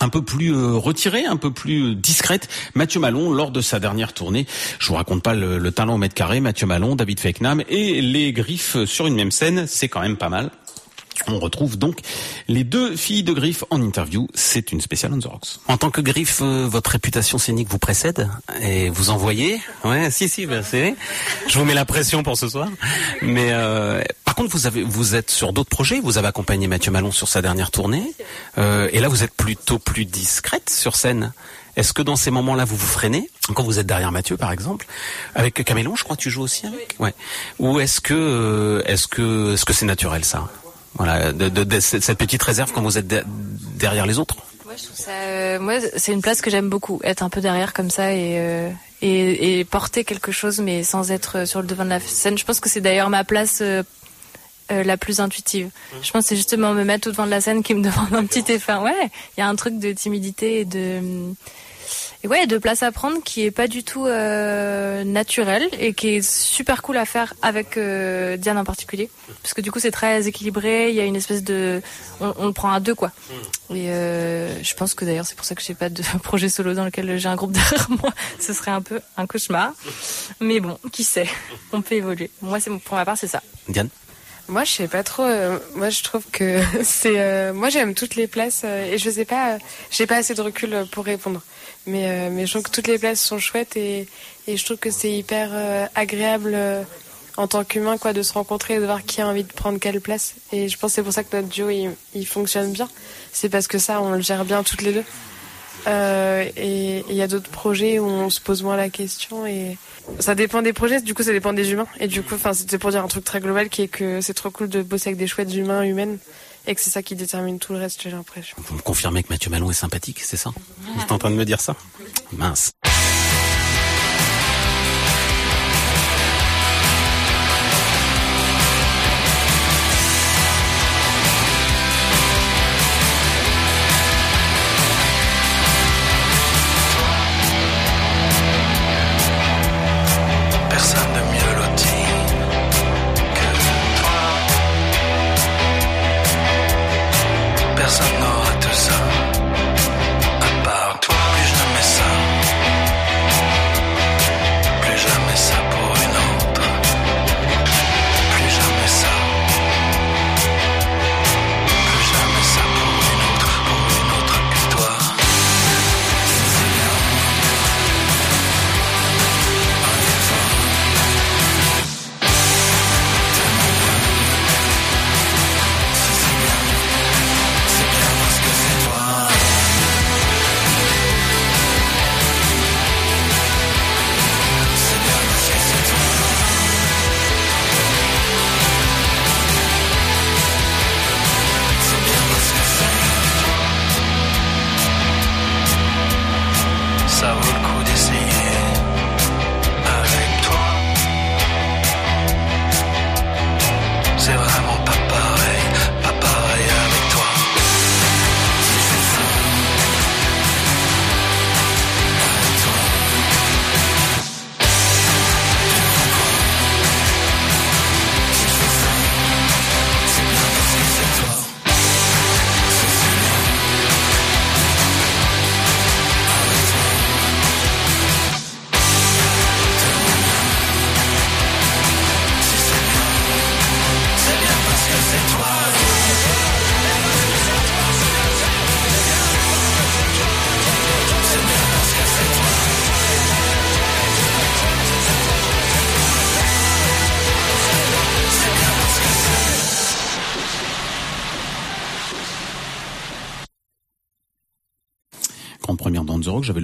un peu plus euh, retiré, un peu plus discrète, Mathieu Malon lors de sa dernière tournée. Je vous raconte pas le, le talent au mètre carré, Mathieu Malon, David Fecknam et les griffes sur une même scène, c'est quand même pas mal. On retrouve donc les deux filles de Griff en interview. C'est une spéciale on the rocks. En tant que griffe, euh, votre réputation scénique vous précède et vous envoyez. Ouais, si, si, ben, c'est. Je vous mets la pression pour ce soir. Mais euh, par contre, vous avez, vous êtes sur d'autres projets. Vous avez accompagné Mathieu Malon sur sa dernière tournée, Euh, et là, vous êtes plutôt plus discrète sur scène. Est-ce que dans ces moments-là, vous vous freinez quand vous êtes derrière Mathieu, par exemple, avec Camélon, je crois que tu joues aussi avec. Ouais. Ou est-ce que, euh, est-ce que, est-ce que c'est naturel ça? Voilà, de, de- de cette petite réserve quand vous êtes de- derrière les autres. Moi, je trouve ça, euh, moi, c'est une place que j'aime beaucoup, être un peu derrière comme ça et, euh, et, et porter quelque chose, mais sans être sur le devant de la scène. Je pense que c'est d'ailleurs ma place euh, euh, la plus intuitive. Je pense que c'est justement me mettre au devant de la scène qui me [laughs] demande un petit effort. Ouais, il y a un truc de timidité et de et ouais, de place à prendre qui est pas du tout euh, naturel et qui est super cool à faire avec euh, Diane en particulier, parce que du coup c'est très équilibré. Il y a une espèce de, on, on le prend à deux quoi. Et euh, je pense que d'ailleurs c'est pour ça que j'ai pas de [laughs] projet solo dans lequel j'ai un groupe derrière [laughs] moi. Ce serait un peu un cauchemar. Mais bon, qui sait, on peut évoluer. Moi, c'est pour ma part, c'est ça. Diane? Moi, je sais pas trop. euh, moi, je trouve que [laughs] c'est. euh, moi, j'aime toutes les places euh, et je sais pas. euh, j'ai pas assez de recul pour répondre. Mais euh, mais je trouve que toutes les places sont chouettes et je trouve que c'est hyper euh, agréable euh, en tant qu'humain quoi de se rencontrer et de voir qui a envie de prendre quelle place. Et je pense que c'est pour ça que notre duo il, fonctionne bien. C'est parce que ça, on le gère bien toutes les deux. Et il y a d'autres projets où on se pose moins la question et ça dépend des projets, du coup ça dépend des humains. Et du coup, c'était pour dire un truc très global qui est que c'est trop cool de bosser avec des chouettes humains, humaines, et que c'est ça qui détermine tout le reste, j'ai l'impression. Vous me confirmez que Mathieu Malon est sympathique, c'est ça? Vous êtes en train de me dire ça? Mince.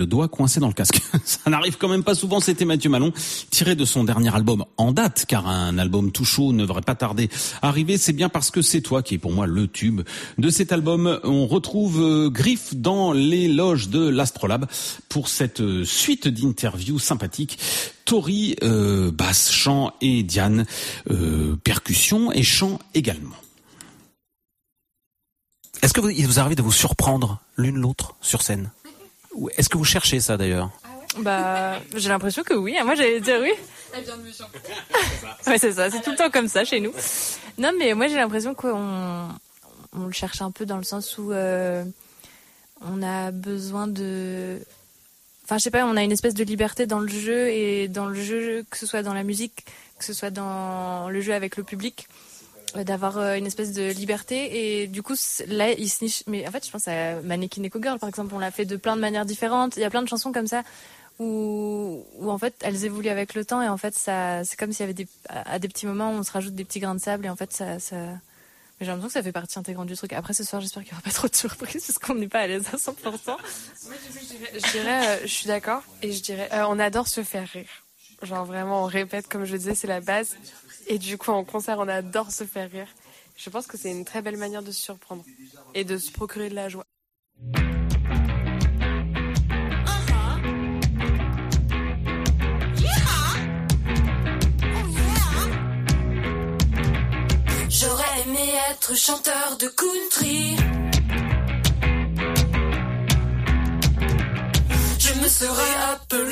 Doigt coincé dans le casque. [laughs] Ça n'arrive quand même pas souvent, c'était Mathieu Malon, tiré de son dernier album en date, car un album tout chaud ne devrait pas tarder à arriver. C'est bien parce que c'est toi qui est pour moi le tube de cet album. On retrouve euh, Griff dans les loges de l'Astrolabe pour cette euh, suite d'interviews sympathiques. Tori, euh, basse, chant et Diane, percussion et chant également. Est-ce que vous, il vous arrive de vous surprendre l'une l'autre sur scène? Est-ce que vous cherchez ça d'ailleurs Bah, j'ai l'impression que oui. Moi, j'allais dire oui. [laughs] ouais, c'est ça. C'est tout le temps comme ça chez nous. Non, mais moi, j'ai l'impression qu'on on le cherche un peu dans le sens où euh, on a besoin de. Enfin, je sais pas, on a une espèce de liberté dans le jeu et dans le jeu, que ce soit dans la musique, que ce soit dans le jeu avec le public, euh, d'avoir euh, une espèce de liberté. Et du coup, là, il se niche. Mais en fait, je pense à Mannequin Echo Girl, par exemple, on l'a fait de plein de manières différentes. Il y a plein de chansons comme ça où, où en fait, elles évoluent avec le temps et en fait, ça, c'est comme s'il y avait des, à des petits moments, on se rajoute des petits grains de sable et en fait, ça. Mais j'ai l'impression que ça fait partie intégrante du truc. Après, ce soir, j'espère qu'il n'y aura pas trop de surprises parce qu'on n'est pas à l'aise à 100%. Je dirais, euh, je suis d'accord, et je dirais, euh, on adore se faire rire. Genre vraiment, on répète, comme je disais, c'est la base. Et du coup, en concert, on adore se faire rire. Je pense que c'est une très belle manière de se surprendre et de se procurer de la joie. J'aurais aimé être chanteur de country. Je me serais appelé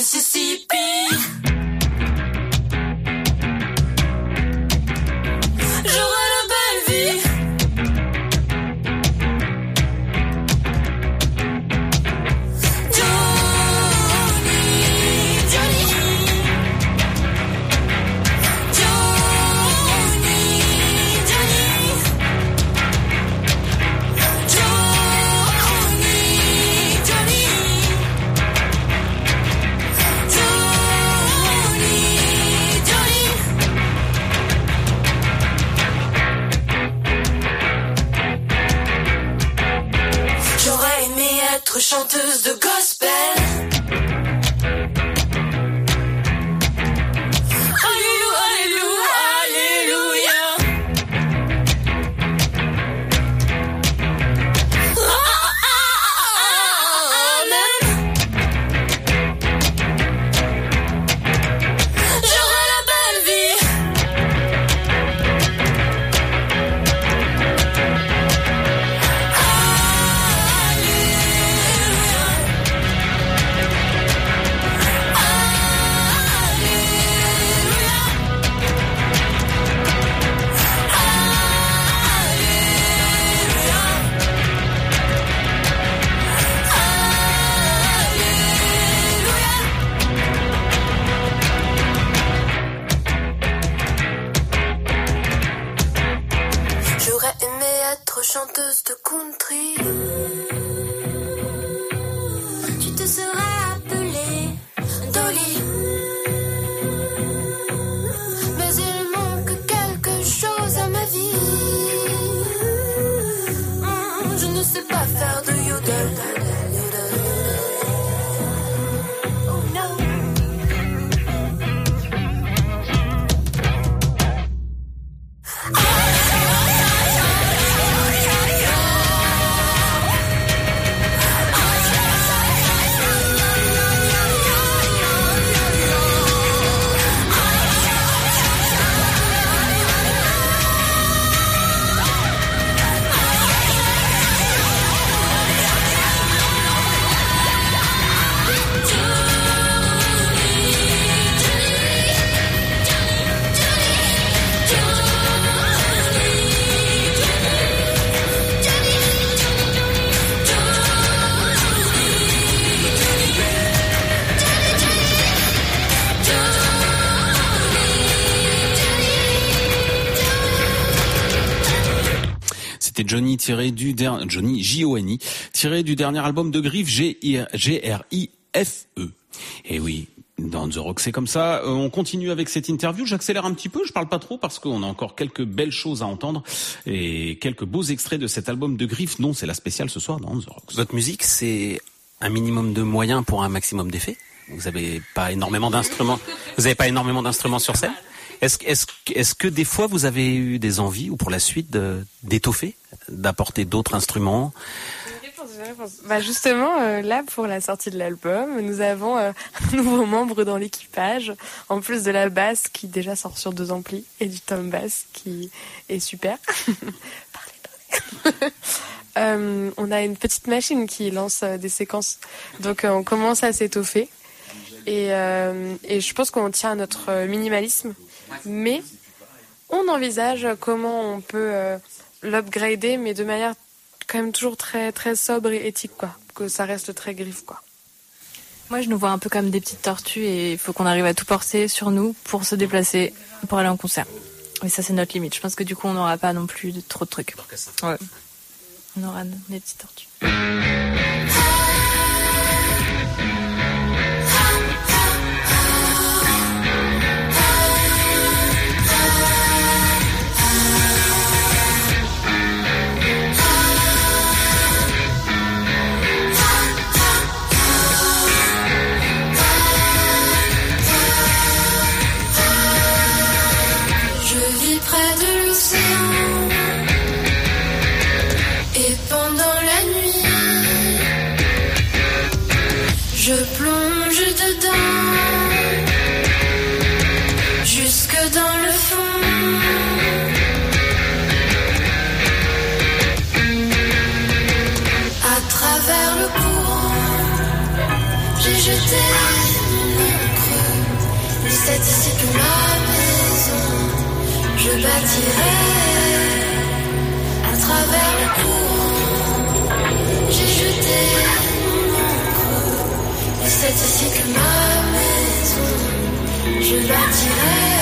Mississippi. Johnny tiré du dernier Johnny J tiré du dernier album de Griff G R I F E. Et oui, Dans The Rock, c'est comme ça. Euh, on continue avec cette interview. J'accélère un petit peu. Je parle pas trop parce qu'on a encore quelques belles choses à entendre et quelques beaux extraits de cet album de Griff. Non, c'est la spéciale ce soir dans The Rock. Votre musique, c'est un minimum de moyens pour un maximum d'effets. Vous avez pas énormément d'instruments. Vous avez pas énormément d'instruments sur scène. Est-ce est est que des fois vous avez eu des envies ou pour la suite d'étoffer, d'apporter d'autres instruments. Bah justement, euh, là pour la sortie de l'album, nous avons euh, [laughs] un nouveau membre dans l'équipage, en plus de la basse qui déjà sort sur deux amplis et du tom bass qui est super. [laughs] Parlez, parlez. [laughs] Euh, on a une petite machine qui lance des séquences, donc on commence à s'étoffer. Et, et je pense qu'on tient à notre minimalisme, mais on envisage comment on peut l'upgrader, mais de manière quand même toujours très très sobre et éthique quoi que ça reste très griffe quoi Moi, je nous vois un peu comme des petites tortues et il faut qu'on arrive à tout porter sur nous pour se déplacer, pour aller en concert. Et ça, c'est notre limite. Je pense que du coup, on n'aura pas non plus de, trop de trucs. Ouais. On aura des petites tortues. C'est ici que ma maison je bâtirai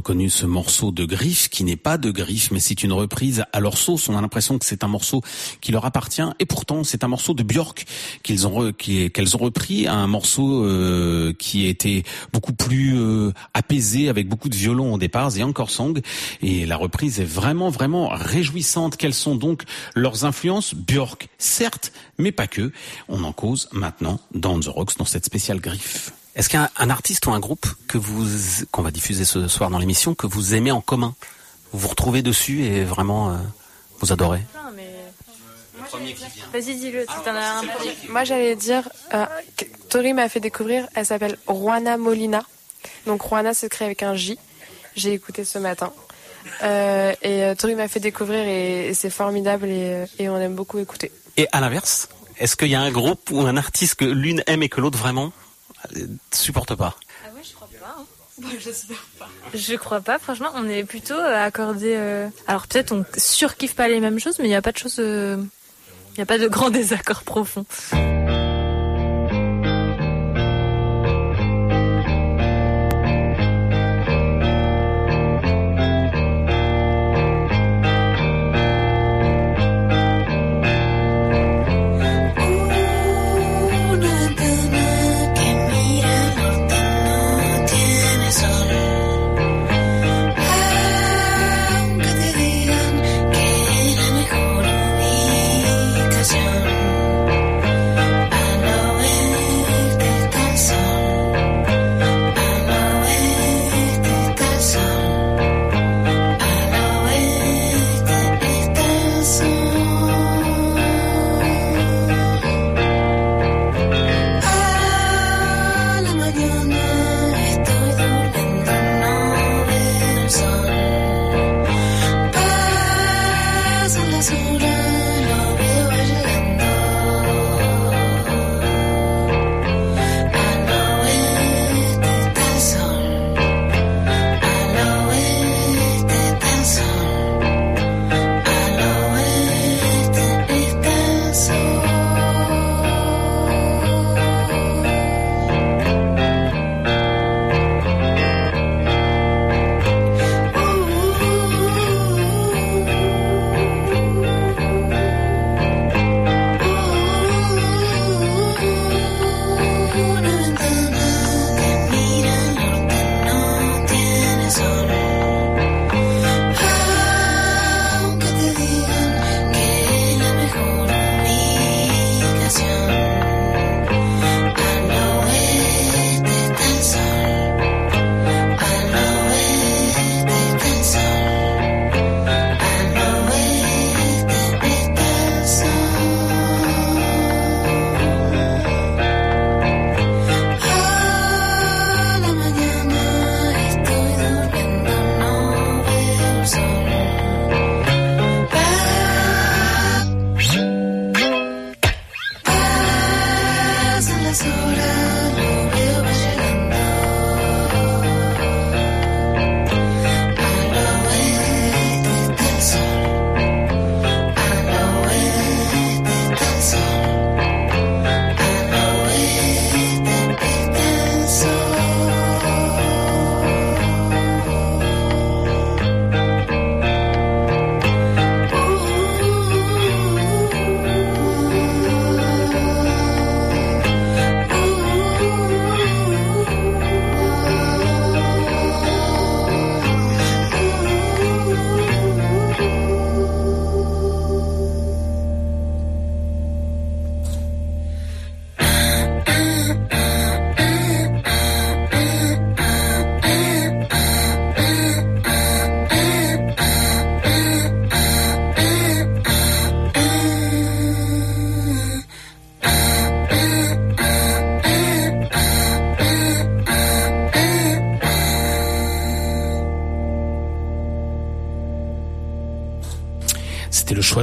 reconnu ce morceau de Griff qui n'est pas de Griff, mais c'est une reprise à leur sauce. On a l'impression que c'est un morceau qui leur appartient, et pourtant c'est un morceau de Björk qu'ils ont qu'elles ont repris, un morceau euh, qui était beaucoup plus euh, apaisé avec beaucoup de violon au départ, The Encore Song, et la reprise est vraiment vraiment réjouissante. Quelles sont donc leurs influences? Björk, certes, mais pas que. On en cause maintenant dans The Rocks dans cette spéciale Griff. Est-ce qu'il y a un, artiste ou un groupe que vous qu'on va diffuser ce soir dans l'émission que vous aimez en commun? Vous vous retrouvez dessus et vraiment euh, vous adorez? Vas-y, dis-le. Premier. moi j'allais dire euh, que Tori m'a fait découvrir elle s'appelle Juana Molina. Donc Juana s'écrit avec un J. J'ai écouté ce matin. Euh, et euh, Tori m'a fait découvrir et, et c'est formidable et, euh, et on aime beaucoup écouter. Et à l'inverse, est-ce qu'il y a un groupe ou un artiste que l'une aime et que l'autre vraiment? euh, supporte pas Ah ouais, je crois pas. hein. [laughs] Je crois pas, franchement, on est plutôt euh, accordé. euh, Alors peut-être on surkiffe pas les mêmes choses, mais il n'y a pas de choses. Il n'y a pas de grands [laughs] désaccords profonds.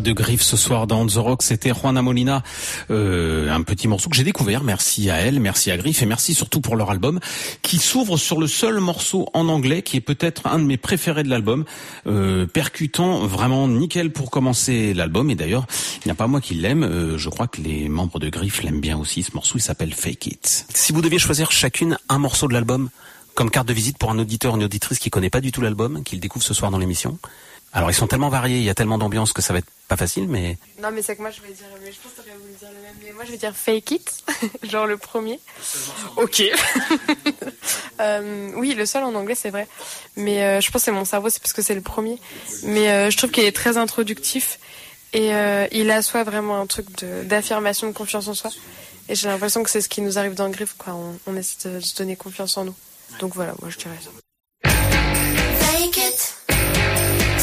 De Griff ce soir dans The Rock. C'était Juana Molina, euh, un petit morceau que j'ai découvert. Merci à elle, merci à Griff et merci surtout pour leur album qui s'ouvre sur le seul morceau en anglais qui est peut-être un de mes préférés de l'album, euh, percutant, vraiment nickel pour commencer l'album. Et d'ailleurs, il n'y a pas moi qui l'aime. euh, je crois que les membres de Griff l'aiment bien aussi. Ce morceau, il s'appelle Fake It. Si vous deviez choisir chacune un morceau de l'album comme carte de visite pour un auditeur ou une auditrice qui connaît pas du tout l'album, qui le découvre ce soir dans l'émission, alors ils sont tellement variés, il y a tellement d'ambiance que ça va être pas facile, mais Non, mais c'est que moi je vais dire, mais je pense que t'aurais voulu dire le même, mais moi je vais dire Fake It, [laughs] genre le premier. Ok. [laughs] Euh, oui, le seul en anglais, c'est vrai. Mais euh, je pense que c'est mon cerveau, c'est parce que c'est le premier. Mais euh, je trouve qu'il est très introductif et euh, il assoit vraiment un truc de- d'affirmation, de, confiance en soi. Et j'ai l'impression que c'est ce qui nous arrive dans Griff, quoi. On, on essaie de se donner confiance en nous. Donc voilà, moi je dirais ça. Fake it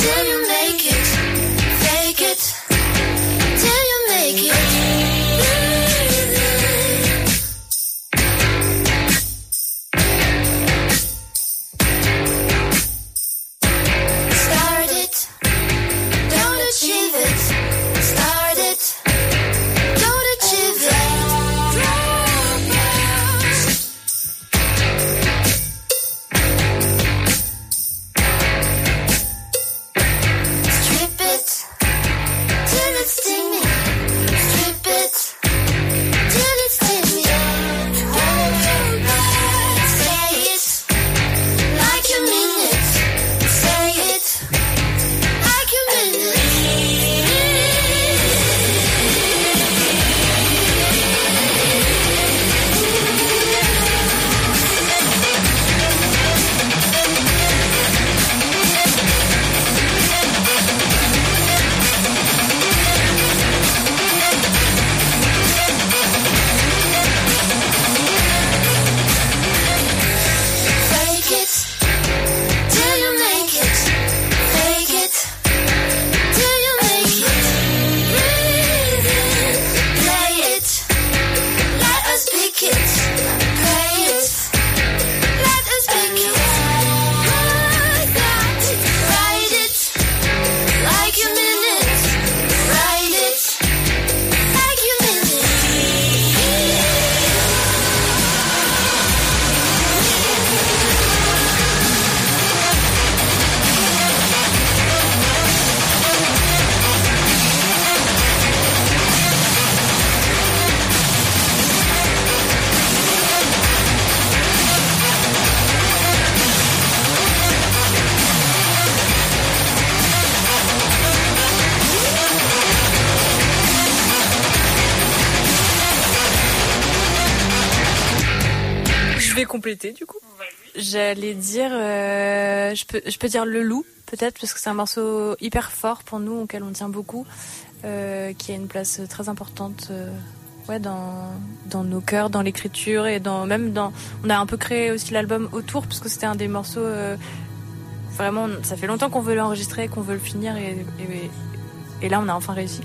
till you make it. J'allais dire, euh, je peux, je peux dire le loup peut-être parce que c'est un morceau hyper fort pour nous auquel on tient beaucoup, euh, qui a une place très importante, euh, ouais, dans dans nos cœurs, dans l'écriture et dans même dans. On a un peu créé aussi l'album autour parce que c'était un des morceaux. vraiment, ça fait longtemps qu'on veut l'enregistrer, qu'on veut le finir là on a enfin réussi.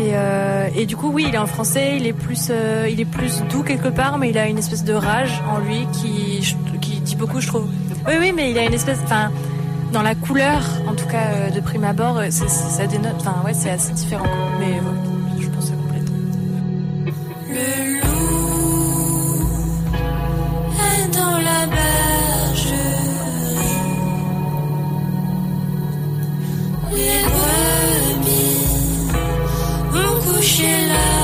Et, euh, et du coup, oui, il est en français, il est plus, euh, il est plus doux quelque part, mais il a une espèce de rage en lui qui, qui dit beaucoup, je trouve. Oui, oui, mais il a une espèce, enfin, dans la couleur, en tout cas euh, de prime abord, c'est- ça dénote, enfin, ouais, c'est assez différent. Mais je pense que ça complète. Le loup est dans la vont coucher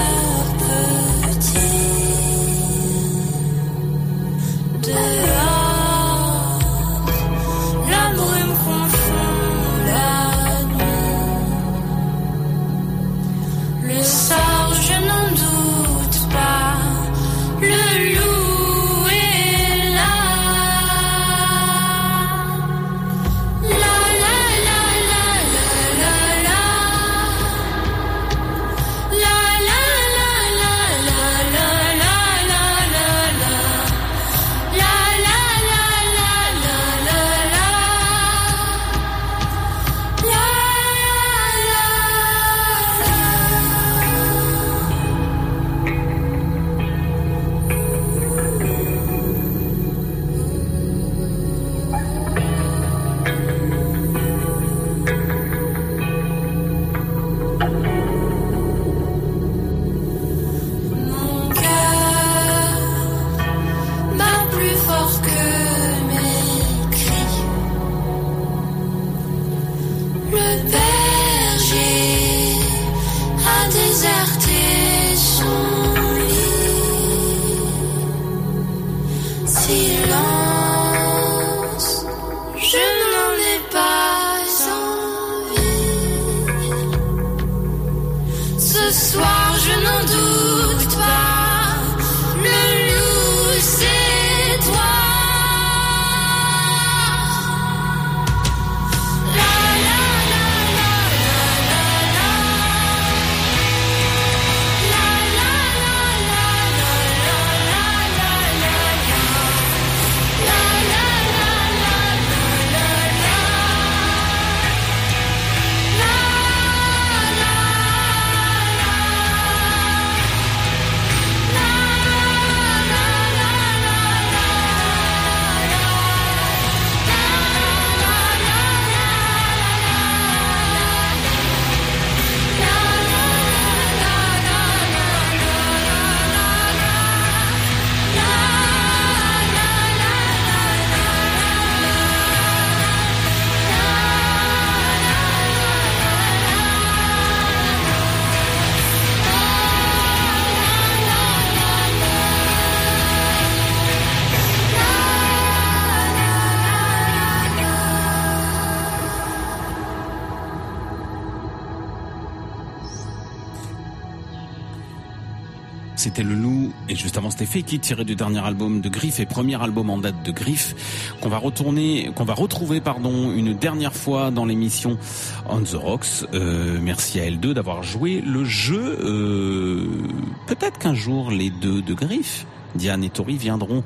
C'était le loup et juste avant c'était Fake tiré du dernier album de Griff et premier album en date de Griff qu'on va retourner, qu'on va retrouver pardon une dernière fois dans l'émission On the Rocks. Euh, merci à L2 d'avoir joué le jeu. Euh, Peut-être qu'un jour les deux de Griff. Diane et Tori viendront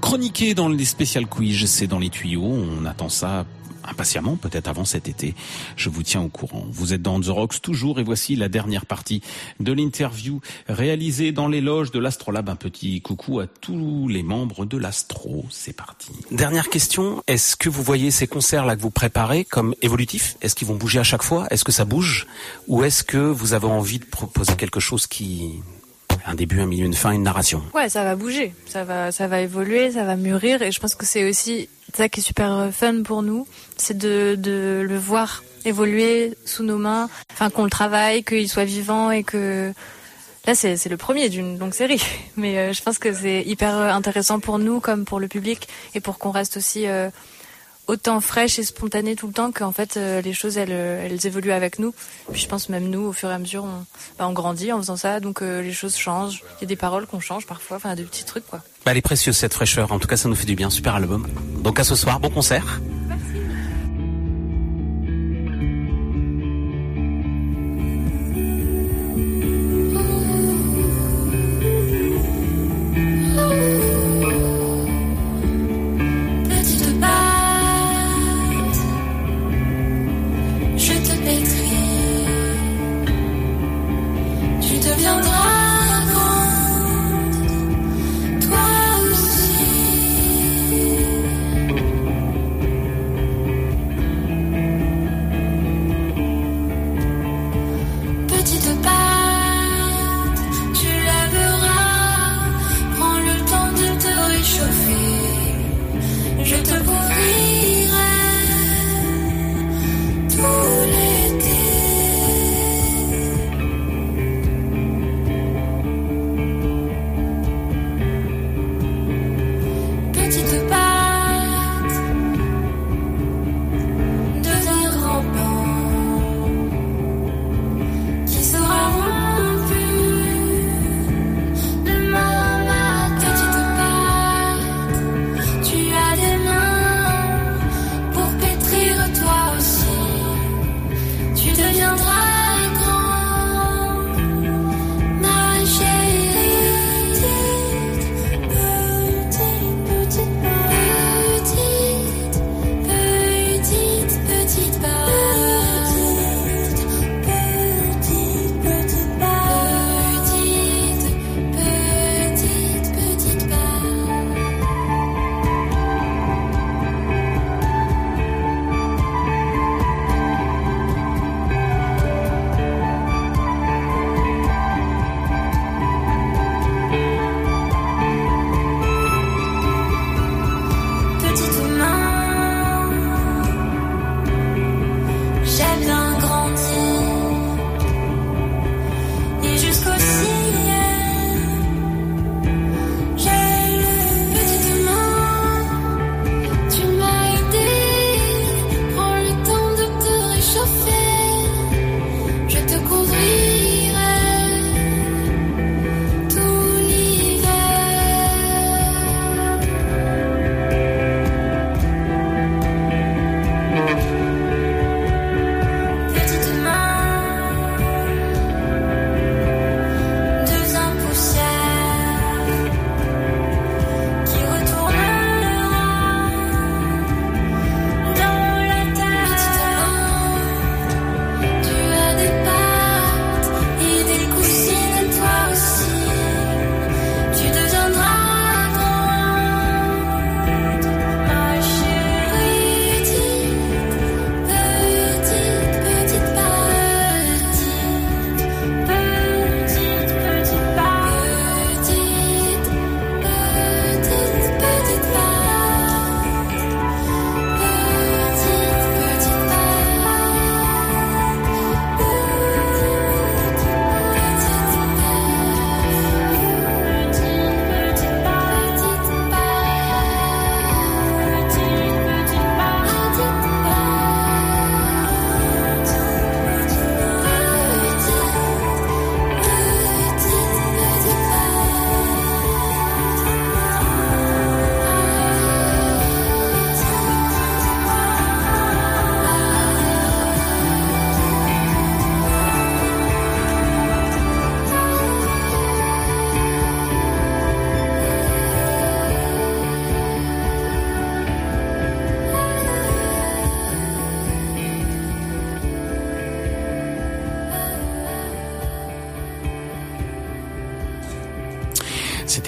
chroniquer dans les spécial quiz. C'est dans les tuyaux. On attend ça impatiemment, peut-être avant cet été. Je vous tiens au courant. Vous êtes dans The Rocks toujours et voici la dernière partie de l'interview réalisée dans les loges de l'Astrolabe. Un petit coucou à tous les membres de l'Astro. C'est parti. Dernière question, est-ce que vous voyez ces concerts-là que vous préparez comme évolutifs? Est-ce qu'ils vont bouger à chaque fois? Est-ce que ça bouge? Ou est-ce que vous avez envie de proposer quelque chose qui... Un début, un milieu, une fin, une narration? Ouais, ça va bouger, ça va, ça va évoluer, ça va mûrir, et je pense que c'est aussi ça qui est super euh, fun pour nous, c'est de, de le voir évoluer sous nos mains, enfin qu'on le travaille, qu'il soit vivant et que là c'est c'est le premier d'une longue série, [laughs] mais euh, je pense que c'est hyper euh, intéressant pour nous comme pour le public et pour qu'on reste aussi euh, autant fraîche et spontanée tout le temps qu'en fait euh, les choses elles, euh, elles évoluent avec nous. Puis je pense même nous au fur et à mesure on, bah, grandit en faisant ça, donc euh, les choses changent. Il y a des paroles qu'on change parfois, enfin des petits trucs quoi. bah, Elle est précieuse cette fraîcheur, en tout cas ça nous fait du bien, super album. Donc à ce soir, bon concert.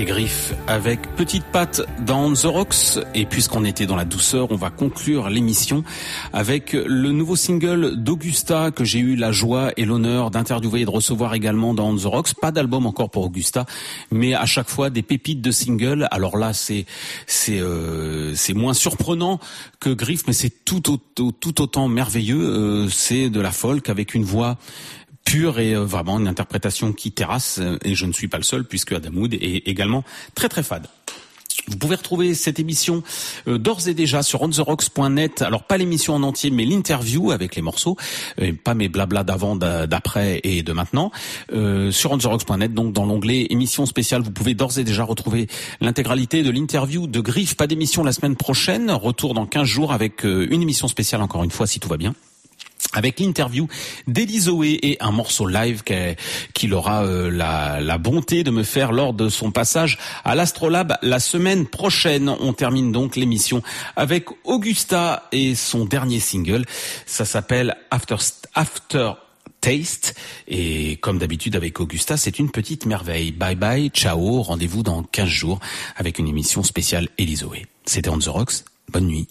C'était Griff avec Petite Patte dans The Rocks. Et puisqu'on était dans la douceur, on va conclure l'émission avec le nouveau single d'Augusta que j'ai eu la joie et l'honneur d'interviewer et de recevoir également dans The Rocks. Pas d'album encore pour Augusta, mais à chaque fois des pépites de singles. Alors là, c'est c'est euh, c'est moins surprenant que Griff, mais c'est tout, autant- tout autant merveilleux. Euh, c'est de la folk avec une voix pure et euh, vraiment une interprétation qui terrasse euh, et je ne suis pas le seul puisque Adam Wood est également très très fade. Vous pouvez retrouver cette émission euh, d'ores et déjà sur ontherocks.net. Alors pas l'émission en entier, mais l'interview avec les morceaux, euh, pas mes blabla d'avant, d'a- d'après et de maintenant. Euh, sur ontherocks.net, donc dans l'onglet émission spéciale, vous pouvez d'ores et déjà retrouver l'intégralité de l'interview de Griff. Pas d'émission la semaine prochaine, retour dans 15 jours avec une émission spéciale encore une fois si tout va bien avec l'interview d'Elie Zoé et un morceau live qu'il aura euh, la, bonté de me faire lors de son passage à l'Astrolabe la semaine prochaine. On termine donc l'émission avec Augusta et son dernier single. Ça s'appelle After, After Taste. Et comme d'habitude avec Augusta, c'est une petite merveille. Bye bye, ciao, rendez-vous dans 15 jours avec une émission spéciale Elie Zoé. C'était On The Rocks. Bonne nuit.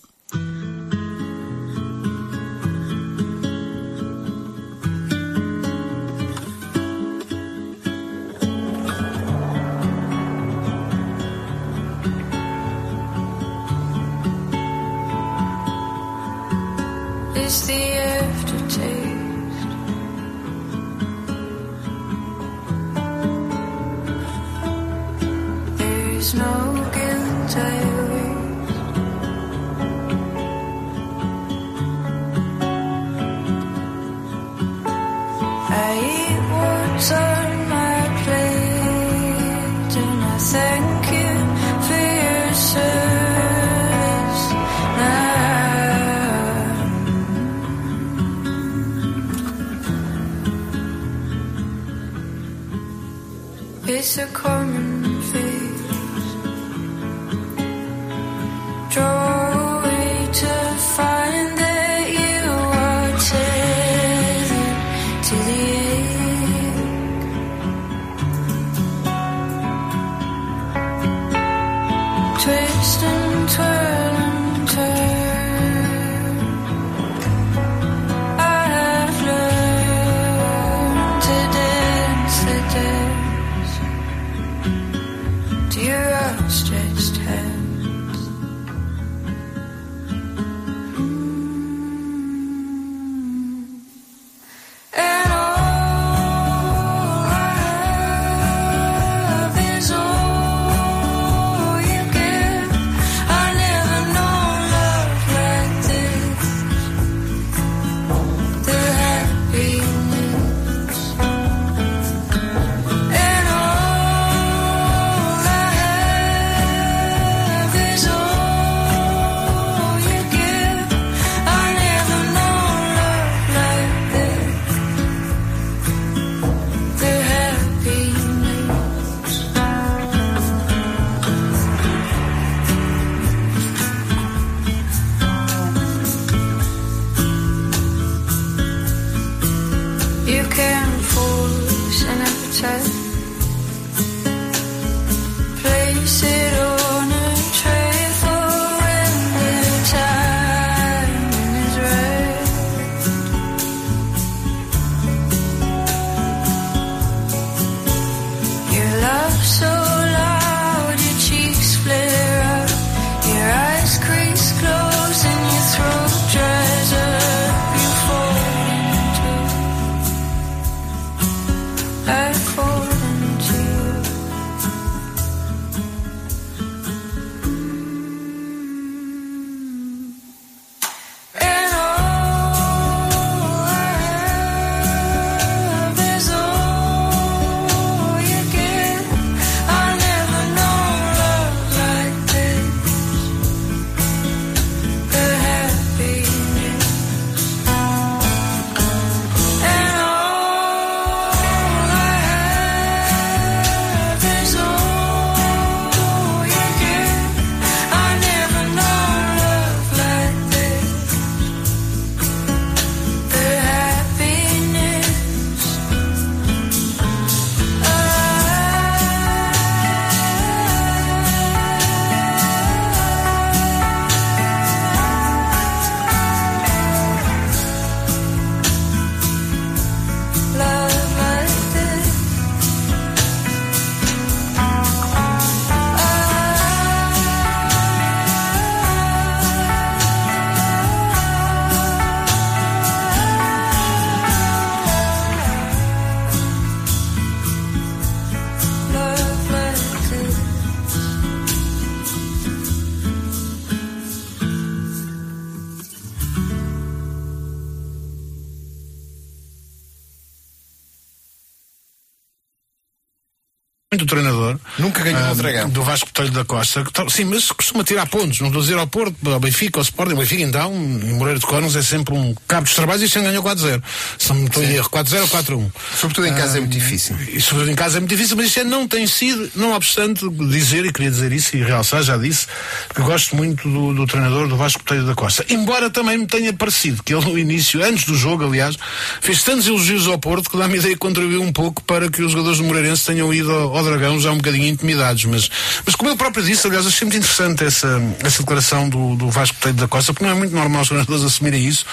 Dragão. Do Vasco da Costa. que tal- Sim, mas costuma tirar pontos. Não estou a dizer ao Porto, ao Benfica, ao Sporting. O Benfica, então, em Moreira de Cónegos é sempre um cabo dos trabalhos e ano ganhou 4-0. Se não me estou em erro, 4-0 ou 4-1. Sobretudo em casa é muito Ah, difícil. E sobretudo em casa é muito difícil, mas este ano não tem sido, não obstante dizer, e queria dizer isso e realçar, já disse, que gosto muito do, do treinador do Vasco Telho da Costa. Embora também me tenha parecido que ele no início, antes do jogo, aliás, fez tantos elogios ao Porto que dá-me ideia que contribuiu um pouco para que os jogadores do Moreirense tenham ido ao, ao Dragão já um bocadinho intimidados. Mas, mas como ele próprio disse, aliás, achei muito interessante essa, essa declaração do, do Vasco Telho da Costa, porque não é muito normal os treinadores assumirem isso,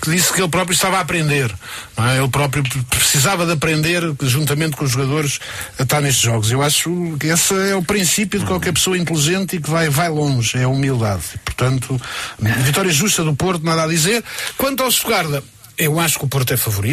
que disse que ele próprio estava a aprender. É? Ele próprio pre- precisava de aprender, juntamente com os jogadores, a estar nestes jogos. Eu acho que esse é o princípio de qualquer pessoa inteligente e que vai, vai longe, é a humildade. Portanto, vitória justa do Porto, nada a dizer. Quanto ao Segarda, eu acho que o Porto é favorito.